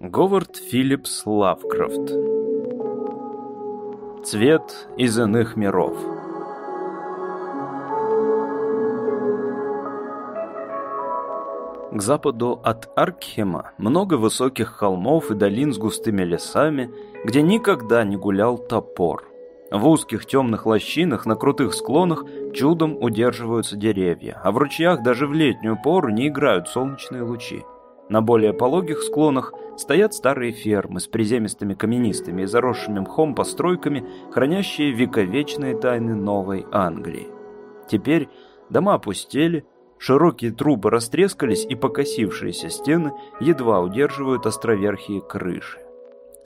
Говард Филлипс Лавкрафт Цвет из иных миров К западу от Аркхема много высоких холмов и долин с густыми лесами, где никогда не гулял топор. В узких темных лощинах на крутых склонах чудом удерживаются деревья, а в ручьях даже в летнюю пору не играют солнечные лучи. На более пологих склонах стоят старые фермы с приземистыми каменистыми и заросшими мхом постройками, хранящие вековечные тайны Новой Англии. Теперь дома опустели, широкие трубы растрескались и покосившиеся стены едва удерживают островерхие крыши.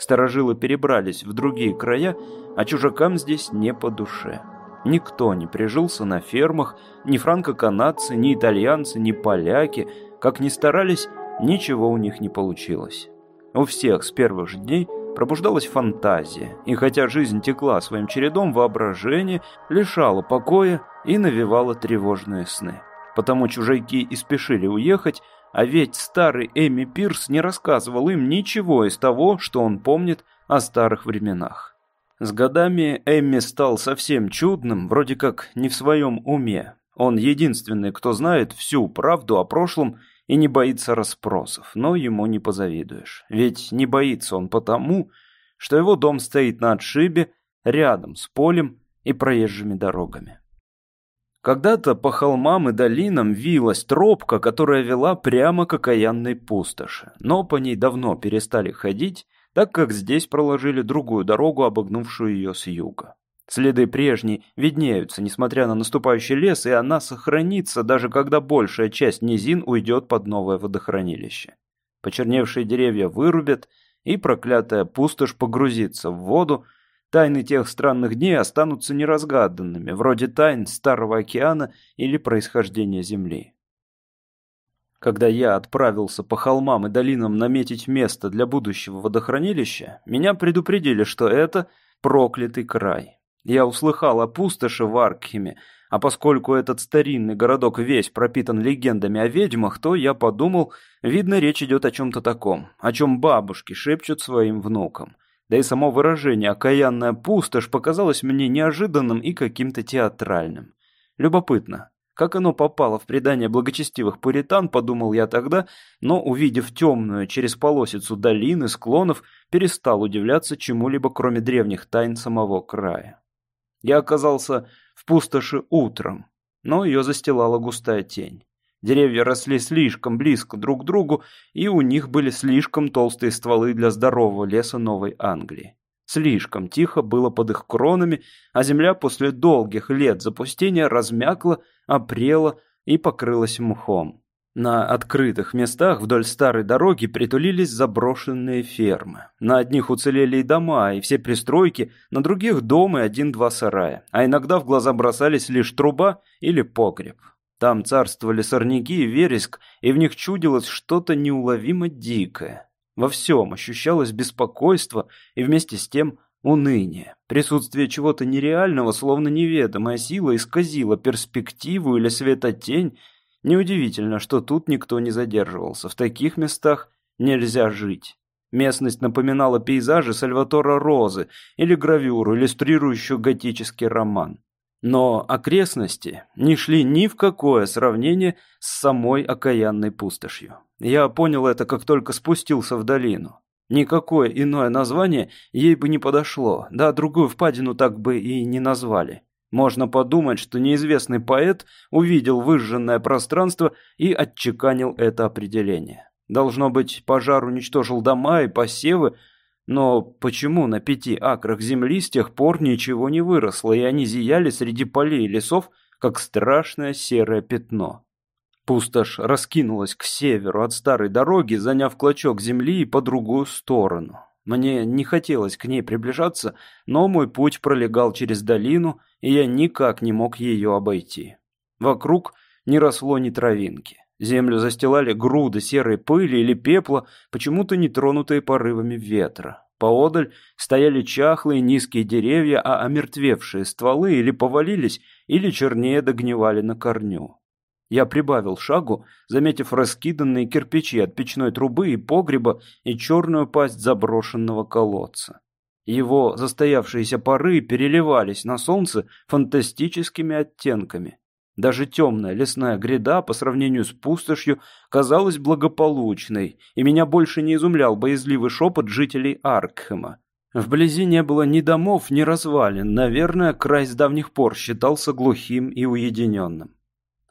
Старожилы перебрались в другие края, а чужакам здесь не по душе. Никто не прижился на фермах, ни франко-канадцы, ни итальянцы, ни поляки. Как ни старались, ничего у них не получилось. У всех с первых же дней пробуждалась фантазия, и хотя жизнь текла своим чередом, воображение лишало покоя и навевало тревожные сны. Потому чужаки и спешили уехать, а ведь старый Эми Пирс не рассказывал им ничего из того, что он помнит о старых временах. С годами Эмми стал совсем чудным, вроде как не в своем уме. Он единственный, кто знает всю правду о прошлом и не боится расспросов, но ему не позавидуешь. Ведь не боится он потому, что его дом стоит на отшибе, рядом с полем и проезжими дорогами. Когда-то по холмам и долинам вилась тропка, которая вела прямо к окаянной пустоши, но по ней давно перестали ходить, так как здесь проложили другую дорогу, обогнувшую ее с юга. Следы прежней виднеются, несмотря на наступающий лес, и она сохранится, даже когда большая часть низин уйдет под новое водохранилище. Почерневшие деревья вырубят, и проклятая пустошь погрузится в воду, Тайны тех странных дней останутся неразгаданными, вроде тайн Старого океана или происхождения Земли. Когда я отправился по холмам и долинам наметить место для будущего водохранилища, меня предупредили, что это проклятый край. Я услыхал о пустоши в Аркхеме, а поскольку этот старинный городок весь пропитан легендами о ведьмах, то я подумал, видно, речь идет о чем-то таком, о чем бабушки шепчут своим внукам. Да и само выражение «окаянная пустошь» показалось мне неожиданным и каким-то театральным. Любопытно, как оно попало в предание благочестивых пуритан, подумал я тогда, но, увидев темную через полосицу долины, склонов, перестал удивляться чему-либо, кроме древних тайн самого края. Я оказался в пустоши утром, но ее застилала густая тень. Деревья росли слишком близко друг к другу, и у них были слишком толстые стволы для здорового леса Новой Англии. Слишком тихо было под их кронами, а земля после долгих лет запустения размякла, опрела и покрылась мхом. На открытых местах вдоль старой дороги притулились заброшенные фермы. На одних уцелели и дома, и все пристройки, на других дом и один-два сарая, а иногда в глаза бросались лишь труба или погреб. Там царствовали сорняки и вереск, и в них чудилось что-то неуловимо дикое. Во всем ощущалось беспокойство и вместе с тем уныние. Присутствие чего-то нереального, словно неведомая сила, исказила перспективу или светотень. Неудивительно, что тут никто не задерживался. В таких местах нельзя жить. Местность напоминала пейзажи Сальватора Розы или гравюру, иллюстрирующую готический роман. Но окрестности не шли ни в какое сравнение с самой окаянной пустошью. Я понял это, как только спустился в долину. Никакое иное название ей бы не подошло, да другую впадину так бы и не назвали. Можно подумать, что неизвестный поэт увидел выжженное пространство и отчеканил это определение. Должно быть, пожар уничтожил дома и посевы, но почему на пяти акрах земли с тех пор ничего не выросло, и они зияли среди полей и лесов, как страшное серое пятно? Пустошь раскинулась к северу от старой дороги, заняв клочок земли и по другую сторону. Мне не хотелось к ней приближаться, но мой путь пролегал через долину, и я никак не мог ее обойти. Вокруг не росло ни травинки. Землю застилали груды серой пыли или пепла, почему-то не тронутые порывами ветра. Поодаль стояли чахлые низкие деревья, а омертвевшие стволы или повалились, или чернее догнивали на корню. Я прибавил шагу, заметив раскиданные кирпичи от печной трубы и погреба и черную пасть заброшенного колодца. Его застоявшиеся пары переливались на солнце фантастическими оттенками. Даже темная лесная гряда по сравнению с пустошью казалась благополучной, и меня больше не изумлял боязливый шепот жителей Аркхема. Вблизи не было ни домов, ни развалин. Наверное, край с давних пор считался глухим и уединенным.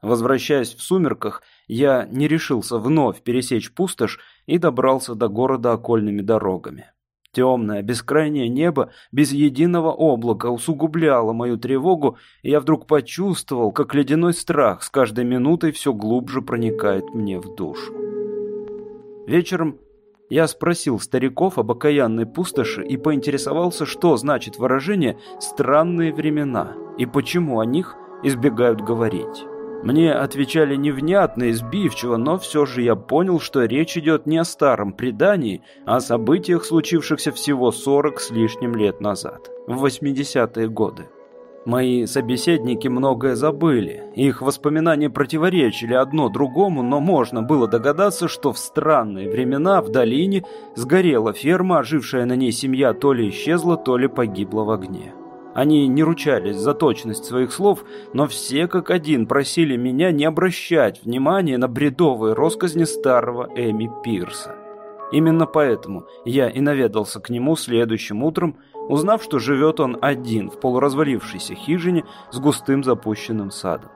Возвращаясь в сумерках, я не решился вновь пересечь пустошь и добрался до города окольными дорогами. Темное, бескрайнее небо без единого облака усугубляло мою тревогу, и я вдруг почувствовал, как ледяной страх с каждой минутой все глубже проникает мне в душу. Вечером я спросил стариков об окаянной пустоши и поинтересовался, что значит выражение «странные времена» и почему о них избегают говорить. Мне отвечали невнятно и сбивчиво, но все же я понял, что речь идет не о старом предании, а о событиях, случившихся всего 40 с лишним лет назад, в 80-е годы. Мои собеседники многое забыли, их воспоминания противоречили одно другому, но можно было догадаться, что в странные времена в долине сгорела ферма, ожившая на ней семья то ли исчезла, то ли погибла в огне. Они не ручались за точность своих слов, но все как один просили меня не обращать внимания на бредовые росказни старого Эми Пирса. Именно поэтому я и наведался к нему следующим утром, узнав, что живет он один в полуразвалившейся хижине с густым запущенным садом.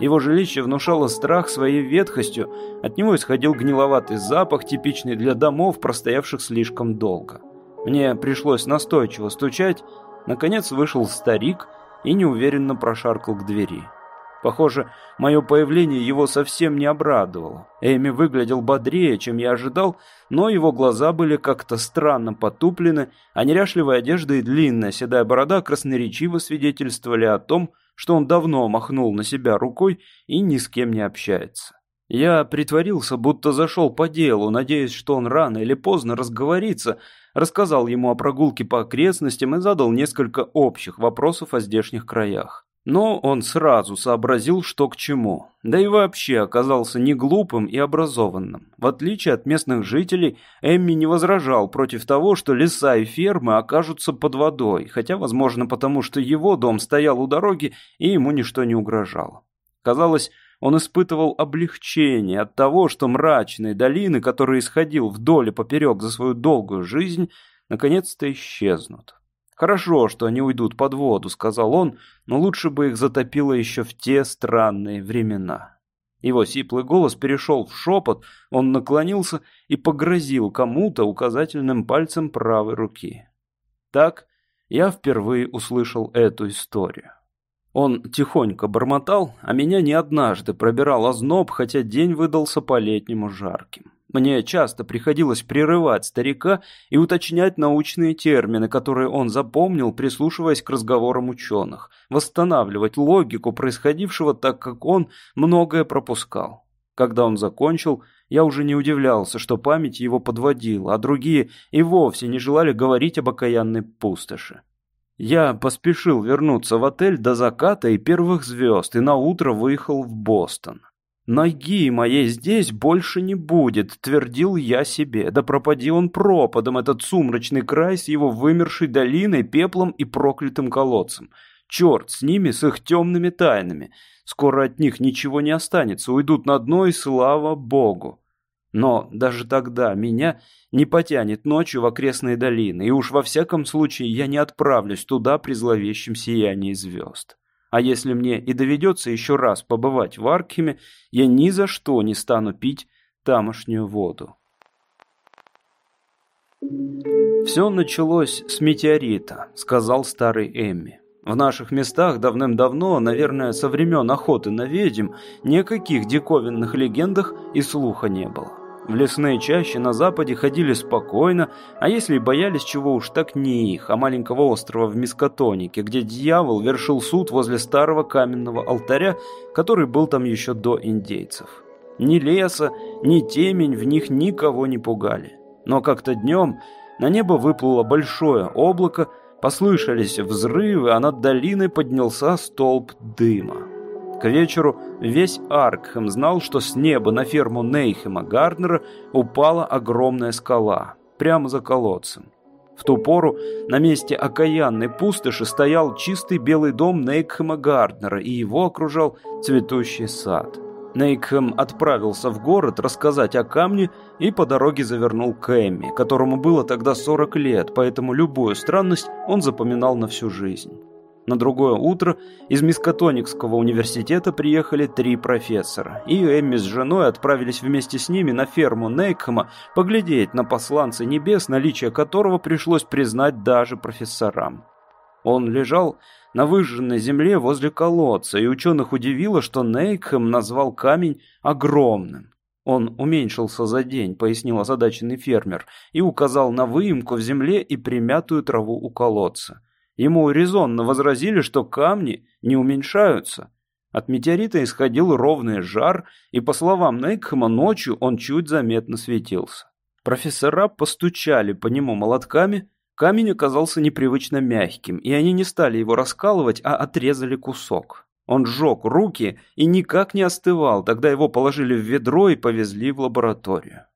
Его жилище внушало страх своей ветхостью, от него исходил гниловатый запах, типичный для домов, простоявших слишком долго. Мне пришлось настойчиво стучать, Наконец вышел старик и неуверенно прошаркал к двери. Похоже, мое появление его совсем не обрадовало. Эми выглядел бодрее, чем я ожидал, но его глаза были как-то странно потуплены, а неряшливая одежда и длинная седая борода красноречиво свидетельствовали о том, что он давно махнул на себя рукой и ни с кем не общается. Я притворился, будто зашел по делу, надеясь, что он рано или поздно разговорится, рассказал ему о прогулке по окрестностям и задал несколько общих вопросов о здешних краях. Но он сразу сообразил, что к чему. Да и вообще оказался не глупым и образованным. В отличие от местных жителей, Эмми не возражал против того, что леса и фермы окажутся под водой, хотя, возможно, потому что его дом стоял у дороги и ему ничто не угрожало. Казалось, он испытывал облегчение от того, что мрачные долины, которые исходил вдоль и поперек за свою долгую жизнь, наконец-то исчезнут. «Хорошо, что они уйдут под воду», — сказал он, «но лучше бы их затопило еще в те странные времена». Его сиплый голос перешел в шепот, он наклонился и погрозил кому-то указательным пальцем правой руки. Так я впервые услышал эту историю. Он тихонько бормотал, а меня не однажды пробирал озноб, хотя день выдался по-летнему жарким. Мне часто приходилось прерывать старика и уточнять научные термины, которые он запомнил, прислушиваясь к разговорам ученых, восстанавливать логику происходившего, так как он многое пропускал. Когда он закончил, я уже не удивлялся, что память его подводила, а другие и вовсе не желали говорить об окаянной пустоши. Я поспешил вернуться в отель до заката и первых звезд и наутро выехал в Бостон. «Ноги моей здесь больше не будет», — твердил я себе. «Да пропади он пропадом, этот сумрачный край с его вымершей долиной, пеплом и проклятым колодцем. Черт с ними, с их темными тайнами. Скоро от них ничего не останется, уйдут на дно и слава богу». Но даже тогда меня не потянет ночью в окрестные долины, и уж во всяком случае я не отправлюсь туда при зловещем сиянии звезд. А если мне и доведется еще раз побывать в Аркхеме, я ни за что не стану пить тамошнюю воду. «Все началось с метеорита», — сказал старый Эмми. В наших местах давным-давно, наверное, со времен охоты на ведьм, никаких диковинных легендах и слуха не было. В лесные чащи на западе ходили спокойно, а если и боялись чего уж, так не их, а маленького острова в Мискотонике, где дьявол вершил суд возле старого каменного алтаря, который был там еще до индейцев. Ни леса, ни темень в них никого не пугали. Но как-то днем на небо выплыло большое облако, послышались взрывы, а над долиной поднялся столб дыма. К вечеру весь Аркхэм знал, что с неба на ферму Нейхема Гарднера упала огромная скала, прямо за колодцем. В ту пору на месте окаянной пустоши стоял чистый белый дом Нейкхэма Гарднера, и его окружал цветущий сад. Нейкхэм отправился в город рассказать о камне и по дороге завернул к Эмми, которому было тогда 40 лет, поэтому любую странность он запоминал на всю жизнь. На другое утро из Мискотоникского университета приехали три профессора, и Эмми с женой отправились вместе с ними на ферму Нейкхэма поглядеть на посланца небес, наличие которого пришлось признать даже профессорам. Он лежал на выжженной земле возле колодца, и ученых удивило, что Нейкхэм назвал камень огромным. Он уменьшился за день, пояснил озадаченный фермер, и указал на выемку в земле и примятую траву у колодца. Ему резонно возразили, что камни не уменьшаются. От метеорита исходил ровный жар, и, по словам Нейкхэма, ночью он чуть заметно светился. Профессора постучали по нему молотками, камень оказался непривычно мягким, и они не стали его раскалывать, а отрезали кусок. Он сжег руки и никак не остывал, тогда его положили в ведро и повезли в лабораторию.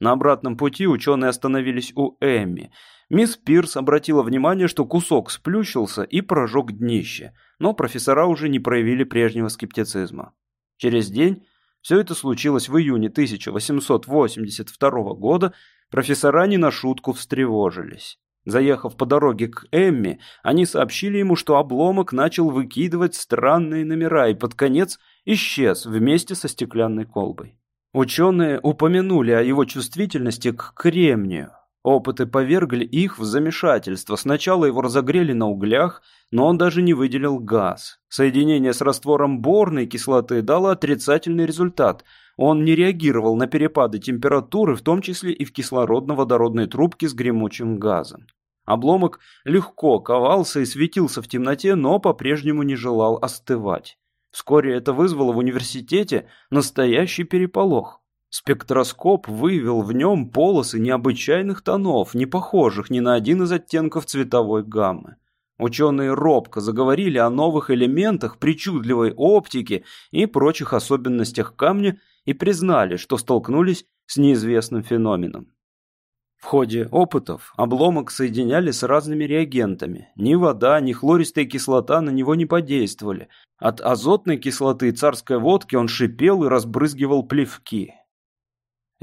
На обратном пути ученые остановились у Эмми, Мисс Пирс обратила внимание, что кусок сплющился и прожег днище, но профессора уже не проявили прежнего скептицизма. Через день, все это случилось в июне 1882 года, профессора не на шутку встревожились. Заехав по дороге к Эмми, они сообщили ему, что обломок начал выкидывать странные номера и под конец исчез вместе со стеклянной колбой. Ученые упомянули о его чувствительности к кремнию, Опыты повергли их в замешательство. Сначала его разогрели на углях, но он даже не выделил газ. Соединение с раствором борной кислоты дало отрицательный результат. Он не реагировал на перепады температуры, в том числе и в кислородно-водородной трубке с гремучим газом. Обломок легко ковался и светился в темноте, но по-прежнему не желал остывать. Вскоре это вызвало в университете настоящий переполох. Спектроскоп выявил в нем полосы необычайных тонов, не похожих ни на один из оттенков цветовой гаммы. Ученые робко заговорили о новых элементах причудливой оптики и прочих особенностях камня и признали, что столкнулись с неизвестным феноменом. В ходе опытов обломок соединяли с разными реагентами. Ни вода, ни хлористая кислота на него не подействовали. От азотной кислоты царской водки он шипел и разбрызгивал плевки.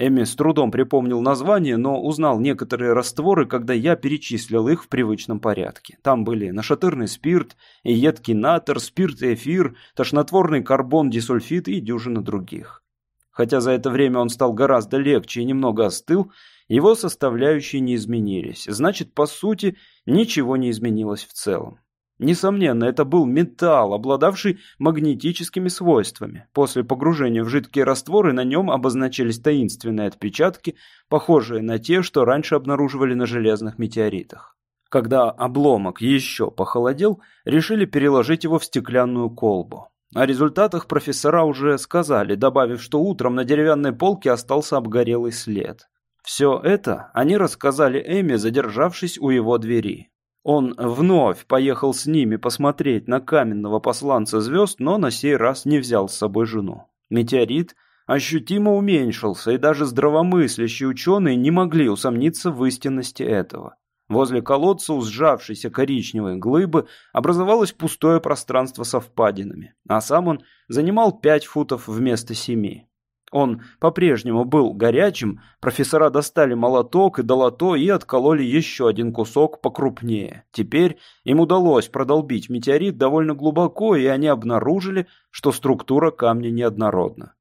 Эми с трудом припомнил название, но узнал некоторые растворы, когда я перечислил их в привычном порядке. Там были нашатырный спирт, едкий натр, спирт и эфир, тошнотворный карбон дисульфид и дюжина других. Хотя за это время он стал гораздо легче и немного остыл, его составляющие не изменились. Значит, по сути, ничего не изменилось в целом. Несомненно, это был металл, обладавший магнетическими свойствами. После погружения в жидкие растворы на нем обозначились таинственные отпечатки, похожие на те, что раньше обнаруживали на железных метеоритах. Когда обломок еще похолодел, решили переложить его в стеклянную колбу. О результатах профессора уже сказали, добавив, что утром на деревянной полке остался обгорелый след. Все это они рассказали Эми, задержавшись у его двери. Он вновь поехал с ними посмотреть на каменного посланца звезд, но на сей раз не взял с собой жену. Метеорит ощутимо уменьшился, и даже здравомыслящие ученые не могли усомниться в истинности этого. Возле колодца у сжавшейся коричневой глыбы образовалось пустое пространство со впадинами, а сам он занимал пять футов вместо семи. Он по-прежнему был горячим, профессора достали молоток и долото и откололи еще один кусок покрупнее. Теперь им удалось продолбить метеорит довольно глубоко, и они обнаружили, что структура камня неоднородна.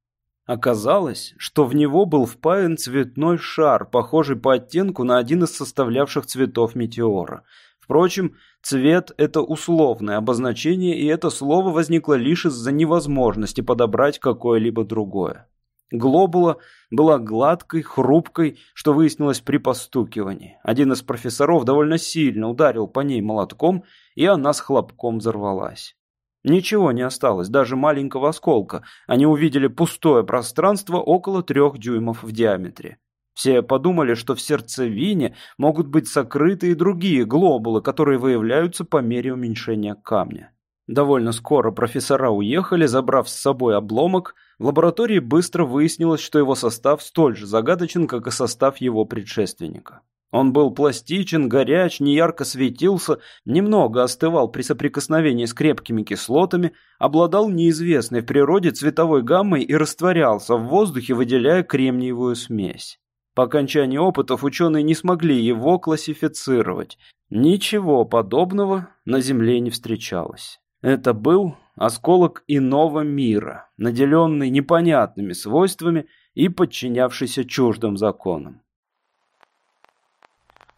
Оказалось, что в него был впаян цветной шар, похожий по оттенку на один из составлявших цветов метеора. Впрочем, цвет – это условное обозначение, и это слово возникло лишь из-за невозможности подобрать какое-либо другое. Глобула была гладкой, хрупкой, что выяснилось при постукивании. Один из профессоров довольно сильно ударил по ней молотком, и она с хлопком взорвалась. Ничего не осталось, даже маленького осколка. Они увидели пустое пространство около трех дюймов в диаметре. Все подумали, что в сердцевине могут быть сокрыты и другие глобулы, которые выявляются по мере уменьшения камня. Довольно скоро профессора уехали, забрав с собой обломок. В лаборатории быстро выяснилось, что его состав столь же загадочен, как и состав его предшественника. Он был пластичен, горяч, неярко светился, немного остывал при соприкосновении с крепкими кислотами, обладал неизвестной в природе цветовой гаммой и растворялся в воздухе, выделяя кремниевую смесь. По окончании опытов ученые не смогли его классифицировать. Ничего подобного на Земле не встречалось. Это был осколок иного мира, наделенный непонятными свойствами и подчинявшийся чуждым законам.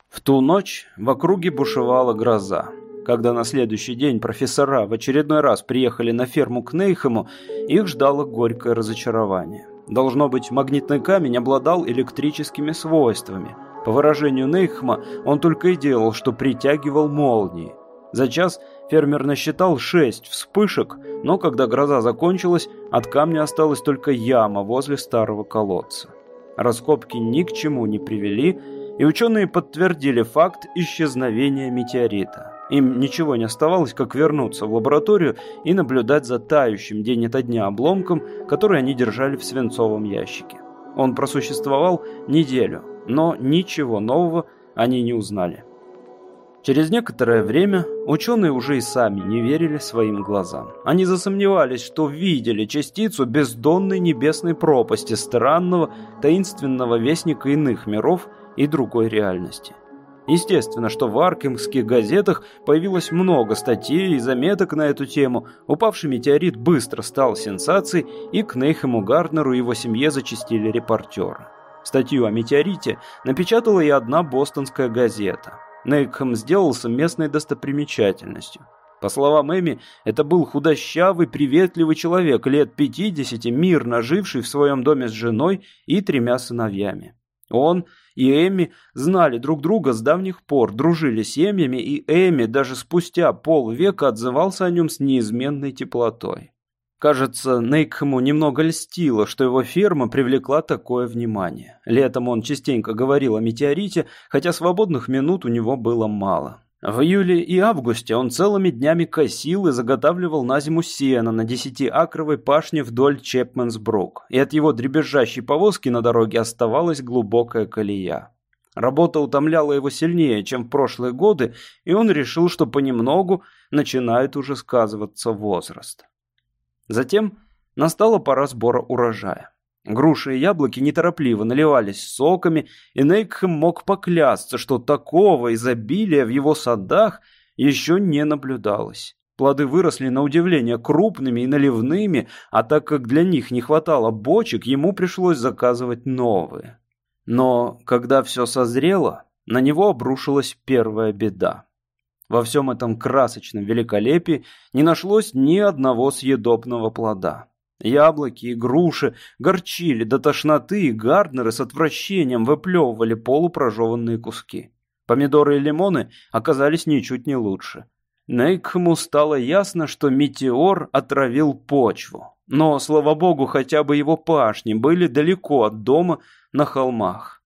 В ту ночь в округе бушевала гроза. Когда на следующий день профессора в очередной раз приехали на ферму к Нейхему, их ждало горькое разочарование. Должно быть, магнитный камень обладал электрическими свойствами. По выражению Нейхма, он только и делал, что притягивал молнии. За час фермер насчитал шесть вспышек, но когда гроза закончилась, от камня осталась только яма возле старого колодца. Раскопки ни к чему не привели, и ученые подтвердили факт исчезновения метеорита. Им ничего не оставалось, как вернуться в лабораторию и наблюдать за тающим день ото дня обломком, который они держали в свинцовом ящике. Он просуществовал неделю, но ничего нового они не узнали. Через некоторое время ученые уже и сами не верили своим глазам. Они засомневались, что видели частицу бездонной небесной пропасти странного, таинственного вестника иных миров – и другой реальности. Естественно, что в аркемских газетах появилось много статей и заметок на эту тему. Упавший метеорит быстро стал сенсацией, и к Нейхему Гарднеру и его семье зачастили репортеры. Статью о метеорите напечатала и одна бостонская газета. Нейкхэм сделался местной достопримечательностью. По словам Эми, это был худощавый, приветливый человек, лет 50, мирно живший в своем доме с женой и тремя сыновьями. Он и Эми знали друг друга с давних пор, дружили семьями, и Эми даже спустя полвека отзывался о нем с неизменной теплотой. Кажется, Нейкхэму немного льстило, что его ферма привлекла такое внимание. Летом он частенько говорил о метеорите, хотя свободных минут у него было мало. В июле и августе он целыми днями косил и заготавливал на зиму сено на десятиакровой пашне вдоль Чепменсбрук, и от его дребезжащей повозки на дороге оставалась глубокая колея. Работа утомляла его сильнее, чем в прошлые годы, и он решил, что понемногу начинает уже сказываться возраст. Затем настала пора сбора урожая. Груши и яблоки неторопливо наливались соками, и Нейкхэм мог поклясться, что такого изобилия в его садах еще не наблюдалось. Плоды выросли на удивление крупными и наливными, а так как для них не хватало бочек, ему пришлось заказывать новые. Но когда все созрело, на него обрушилась первая беда. Во всем этом красочном великолепии не нашлось ни одного съедобного плода. Яблоки и груши горчили до тошноты, и Гарднеры с отвращением выплевывали полупрожеванные куски. Помидоры и лимоны оказались ничуть не лучше. Нейкхему стало ясно, что метеор отравил почву. Но, слава богу, хотя бы его пашни были далеко от дома на холмах.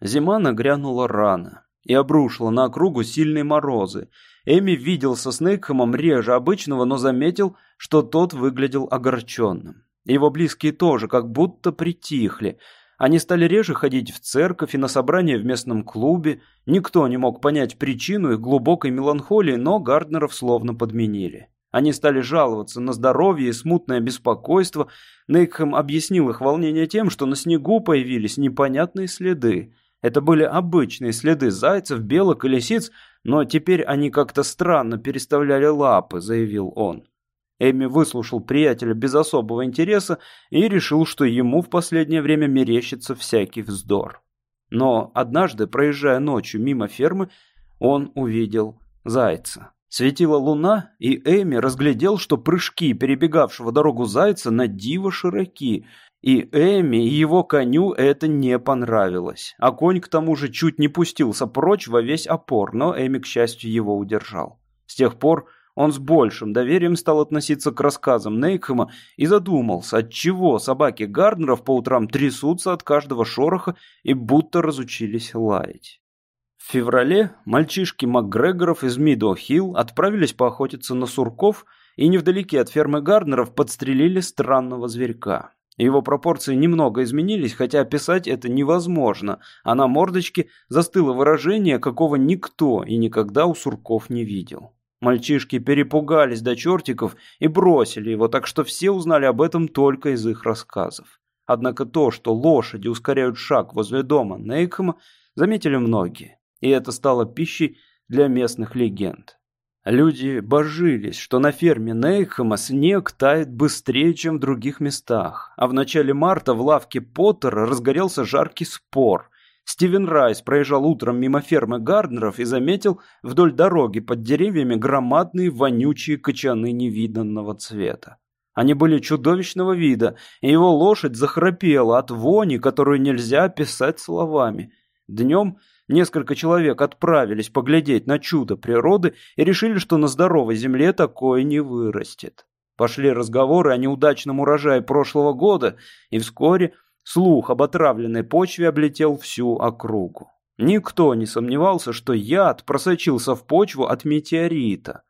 Зима нагрянула рано и обрушила на округу сильные морозы, Эми виделся с Нейкхэмом реже обычного, но заметил, что тот выглядел огорченным. Его близкие тоже как будто притихли. Они стали реже ходить в церковь и на собрания в местном клубе. Никто не мог понять причину их глубокой меланхолии, но Гарднеров словно подменили. Они стали жаловаться на здоровье и смутное беспокойство. Нейкхэм объяснил их волнение тем, что на снегу появились непонятные следы. Это были обычные следы зайцев, белок и лисиц, но теперь они как-то странно переставляли лапы, заявил он. Эми выслушал приятеля без особого интереса и решил, что ему в последнее время мерещится всякий вздор. Но однажды, проезжая ночью мимо фермы, он увидел зайца. Светила луна, и Эми разглядел, что прыжки перебегавшего дорогу зайца на диво широки, и Эми и его коню это не понравилось. А конь к тому же чуть не пустился прочь во весь опор, но Эми, к счастью, его удержал. С тех пор он с большим доверием стал относиться к рассказам Нейкхэма и задумался, отчего собаки Гарднеров по утрам трясутся от каждого шороха и будто разучились лаять. В феврале мальчишки МакГрегоров из Мидо-Хилл отправились поохотиться на сурков и невдалеке от фермы Гарднеров подстрелили странного зверька. Его пропорции немного изменились, хотя описать это невозможно, а на мордочке застыло выражение, какого никто и никогда у сурков не видел. Мальчишки перепугались до чертиков и бросили его, так что все узнали об этом только из их рассказов. Однако то, что лошади ускоряют шаг возле дома Нейкома, заметили многие, и это стало пищей для местных легенд. Люди божились, что на ферме Нейхема снег тает быстрее, чем в других местах, а в начале марта в лавке Поттера разгорелся жаркий спор. Стивен Райс проезжал утром мимо фермы Гарднеров и заметил вдоль дороги под деревьями громадные вонючие кочаны невиданного цвета. Они были чудовищного вида, и его лошадь захрапела от вони, которую нельзя описать словами. Днем Несколько человек отправились поглядеть на чудо природы и решили, что на здоровой земле такое не вырастет. Пошли разговоры о неудачном урожае прошлого года, и вскоре слух об отравленной почве облетел всю округу. Никто не сомневался, что яд просочился в почву от метеорита.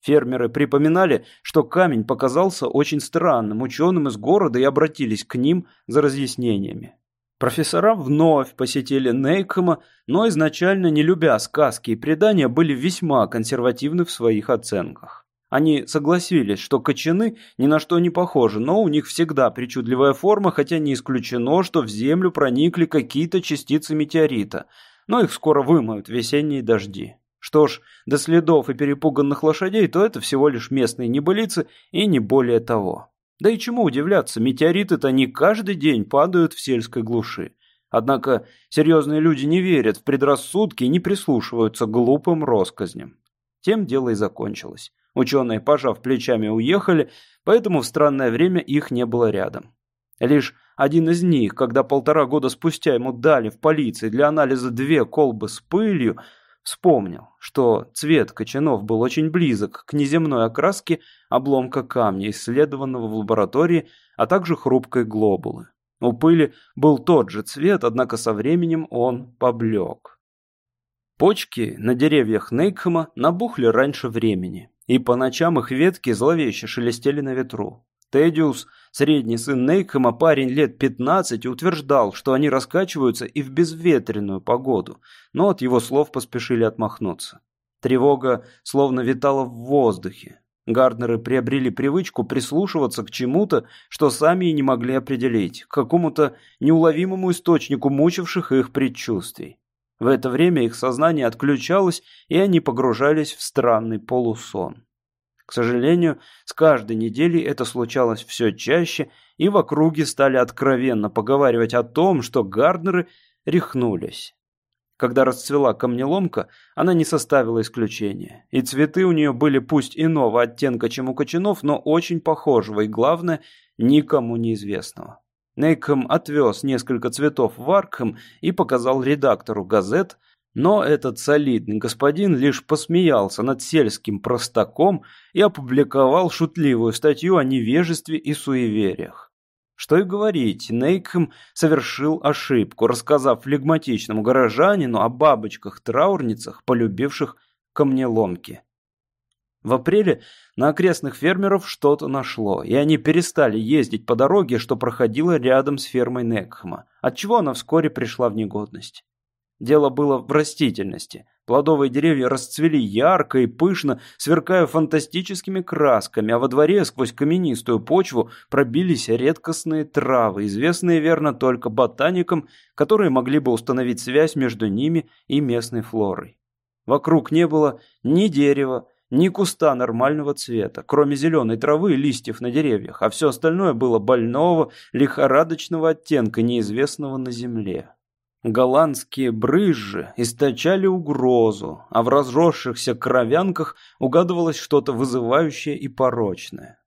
Фермеры припоминали, что камень показался очень странным ученым из города и обратились к ним за разъяснениями. Профессора вновь посетили Нейкома, но изначально, не любя сказки и предания, были весьма консервативны в своих оценках. Они согласились, что кочаны ни на что не похожи, но у них всегда причудливая форма, хотя не исключено, что в Землю проникли какие-то частицы метеорита, но их скоро вымоют весенние дожди. Что ж, до следов и перепуганных лошадей, то это всего лишь местные небылицы и не более того. Да и чему удивляться, метеориты-то не каждый день падают в сельской глуши. Однако серьезные люди не верят в предрассудки и не прислушиваются к глупым россказням. Тем дело и закончилось. Ученые, пожав плечами, уехали, поэтому в странное время их не было рядом. Лишь один из них, когда полтора года спустя ему дали в полиции для анализа две колбы с пылью, Вспомнил, что цвет кочанов был очень близок к неземной окраске обломка камня, исследованного в лаборатории, а также хрупкой глобулы. У пыли был тот же цвет, однако со временем он поблек. Почки на деревьях Нейкхэма набухли раньше времени, и по ночам их ветки зловеще шелестели на ветру. Тедиус, средний сын Нейкхэма, парень лет 15, утверждал, что они раскачиваются и в безветренную погоду, но от его слов поспешили отмахнуться. Тревога словно витала в воздухе. Гарднеры приобрели привычку прислушиваться к чему-то, что сами и не могли определить, к какому-то неуловимому источнику мучивших их предчувствий. В это время их сознание отключалось, и они погружались в странный полусон. К сожалению, с каждой неделей это случалось все чаще, и в округе стали откровенно поговаривать о том, что Гарднеры рехнулись. Когда расцвела камнеломка, она не составила исключения, и цветы у нее были пусть иного оттенка, чем у кочанов, но очень похожего и, главное, никому неизвестного. Нейком отвез несколько цветов в Аркхэм и показал редактору газет – но этот солидный господин лишь посмеялся над сельским простаком и опубликовал шутливую статью о невежестве и суевериях. Что и говорить, Нейкхэм совершил ошибку, рассказав флегматичному горожанину о бабочках-траурницах, полюбивших камнеломки. В апреле на окрестных фермеров что-то нашло, и они перестали ездить по дороге, что проходила рядом с фермой Некхэма, отчего она вскоре пришла в негодность. Дело было в растительности. Плодовые деревья расцвели ярко и пышно, сверкая фантастическими красками, а во дворе сквозь каменистую почву пробились редкостные травы, известные верно только ботаникам, которые могли бы установить связь между ними и местной флорой. Вокруг не было ни дерева, ни куста нормального цвета, кроме зеленой травы и листьев на деревьях, а все остальное было больного, лихорадочного оттенка, неизвестного на земле. Голландские брызжи источали угрозу, а в разросшихся кровянках угадывалось что-то вызывающее и порочное.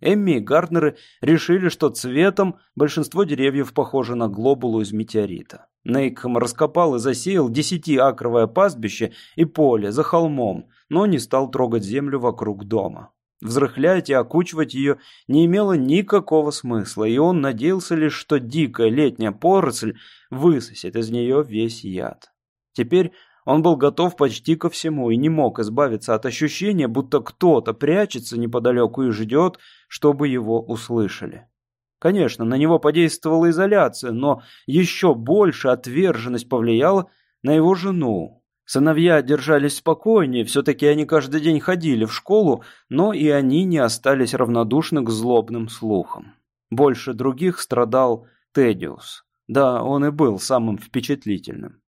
Эмми и Гарднеры решили, что цветом большинство деревьев похоже на глобулу из метеорита. Нейкхэм раскопал и засеял десятиакровое пастбище и поле за холмом, но не стал трогать землю вокруг дома. Взрыхлять и окучивать ее не имело никакого смысла, и он надеялся лишь, что дикая летняя поросль высосет из нее весь яд. Теперь Он был готов почти ко всему и не мог избавиться от ощущения, будто кто-то прячется неподалеку и ждет, чтобы его услышали. Конечно, на него подействовала изоляция, но еще больше отверженность повлияла на его жену. Сыновья держались спокойнее, все-таки они каждый день ходили в школу, но и они не остались равнодушны к злобным слухам. Больше других страдал Тедиус. Да, он и был самым впечатлительным.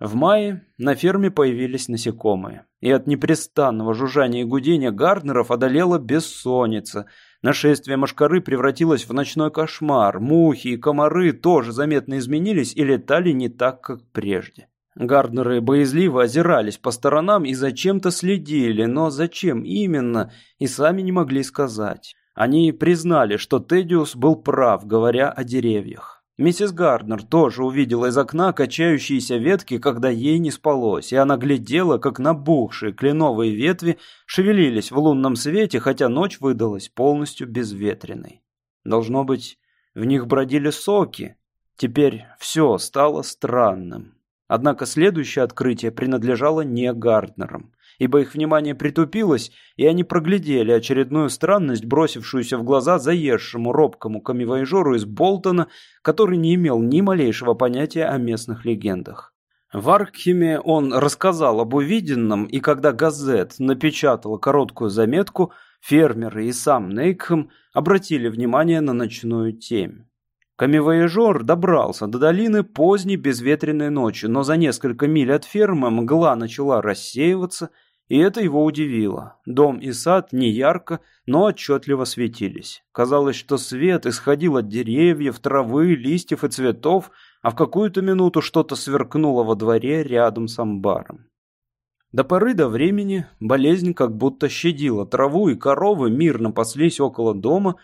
В мае на ферме появились насекомые, и от непрестанного жужжания и гудения Гарднеров одолела бессонница. Нашествие мошкары превратилось в ночной кошмар, мухи и комары тоже заметно изменились и летали не так, как прежде. Гарднеры боязливо озирались по сторонам и зачем-то следили, но зачем именно, и сами не могли сказать. Они признали, что Тедиус был прав, говоря о деревьях. Миссис Гарднер тоже увидела из окна качающиеся ветки, когда ей не спалось, и она глядела, как набухшие кленовые ветви шевелились в лунном свете, хотя ночь выдалась полностью безветренной. Должно быть, в них бродили соки. Теперь все стало странным. Однако следующее открытие принадлежало не Гарднерам ибо их внимание притупилось, и они проглядели очередную странность, бросившуюся в глаза заезжему робкому камевояжеру из Болтона, который не имел ни малейшего понятия о местных легендах. В Аркхеме он рассказал об увиденном, и когда газет напечатала короткую заметку, фермеры и сам Нейкхэм обратили внимание на ночную темь. Камевояжер добрался до долины поздней безветренной ночью, но за несколько миль от фермы мгла начала рассеиваться, и это его удивило. Дом и сад не ярко, но отчетливо светились. Казалось, что свет исходил от деревьев, травы, листьев и цветов, а в какую-то минуту что-то сверкнуло во дворе рядом с амбаром. До поры до времени болезнь как будто щадила траву, и коровы мирно паслись около дома,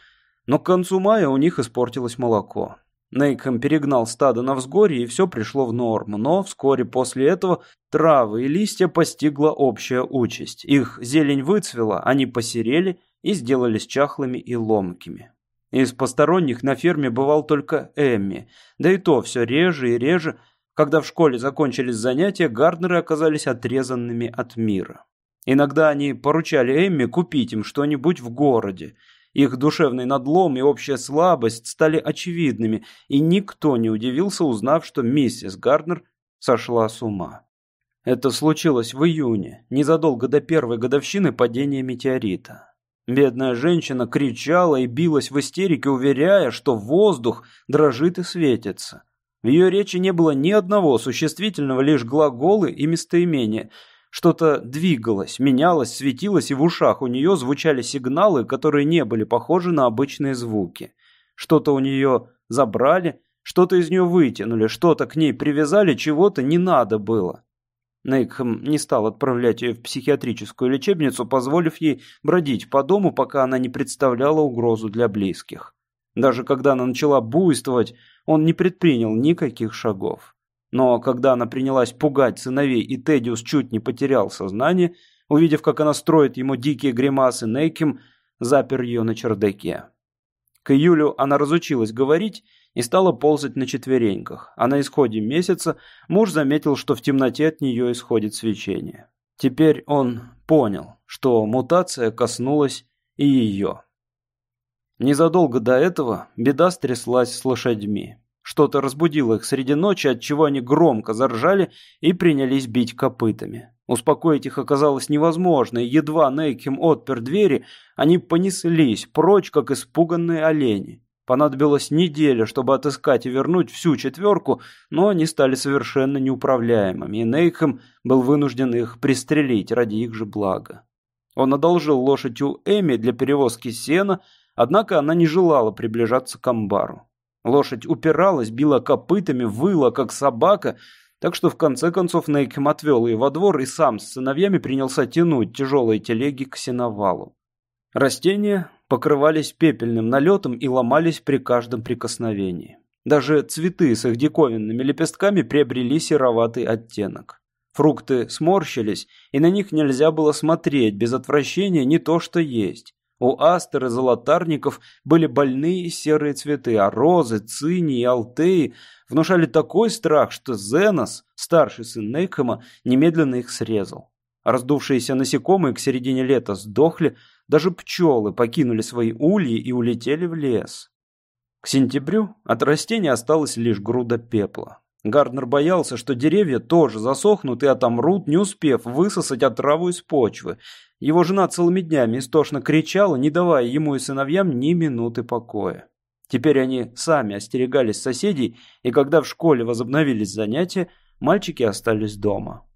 но к концу мая у них испортилось молоко. Нейком перегнал стадо на взгорье, и все пришло в норму, но вскоре после этого травы и листья постигла общая участь. Их зелень выцвела, они посерели и сделались чахлыми и ломкими. Из посторонних на ферме бывал только Эмми, да и то все реже и реже. Когда в школе закончились занятия, Гарднеры оказались отрезанными от мира. Иногда они поручали Эмми купить им что-нибудь в городе, их душевный надлом и общая слабость стали очевидными, и никто не удивился, узнав, что миссис Гарднер сошла с ума. Это случилось в июне, незадолго до первой годовщины падения метеорита. Бедная женщина кричала и билась в истерике, уверяя, что воздух дрожит и светится. В ее речи не было ни одного существительного, лишь глаголы и местоимения – что-то двигалось, менялось, светилось, и в ушах у нее звучали сигналы, которые не были похожи на обычные звуки. Что-то у нее забрали, что-то из нее вытянули, что-то к ней привязали, чего-то не надо было. Нейкхэм не стал отправлять ее в психиатрическую лечебницу, позволив ей бродить по дому, пока она не представляла угрозу для близких. Даже когда она начала буйствовать, он не предпринял никаких шагов. Но когда она принялась пугать сыновей, и Тедиус чуть не потерял сознание, увидев, как она строит ему дикие гримасы, Нейким запер ее на чердаке. К июлю она разучилась говорить и стала ползать на четвереньках, а на исходе месяца муж заметил, что в темноте от нее исходит свечение. Теперь он понял, что мутация коснулась и ее. Незадолго до этого беда стряслась с лошадьми. Что-то разбудило их среди ночи, отчего они громко заржали и принялись бить копытами. Успокоить их оказалось невозможно, и едва Нейким отпер двери, они понеслись прочь, как испуганные олени. Понадобилась неделя, чтобы отыскать и вернуть всю четверку, но они стали совершенно неуправляемыми, и Нейкхэм был вынужден их пристрелить ради их же блага. Он одолжил лошадь у Эми для перевозки сена, однако она не желала приближаться к амбару. Лошадь упиралась, била копытами, выла, как собака, так что в конце концов Нейкем отвел ее во двор и сам с сыновьями принялся тянуть тяжелые телеги к сеновалу. Растения покрывались пепельным налетом и ломались при каждом прикосновении. Даже цветы с их диковинными лепестками приобрели сероватый оттенок. Фрукты сморщились, и на них нельзя было смотреть без отвращения не то что есть. У астер и золотарников были больные серые цветы, а розы, цини и алтеи внушали такой страх, что Зенос, старший сын Нейкома, немедленно их срезал. Раздувшиеся насекомые к середине лета сдохли, даже пчелы покинули свои ульи и улетели в лес. К сентябрю от растений осталась лишь груда пепла. Гарднер боялся, что деревья тоже засохнут и отомрут, не успев высосать отраву из почвы. Его жена целыми днями истошно кричала, не давая ему и сыновьям ни минуты покоя. Теперь они сами остерегались соседей, и когда в школе возобновились занятия, мальчики остались дома.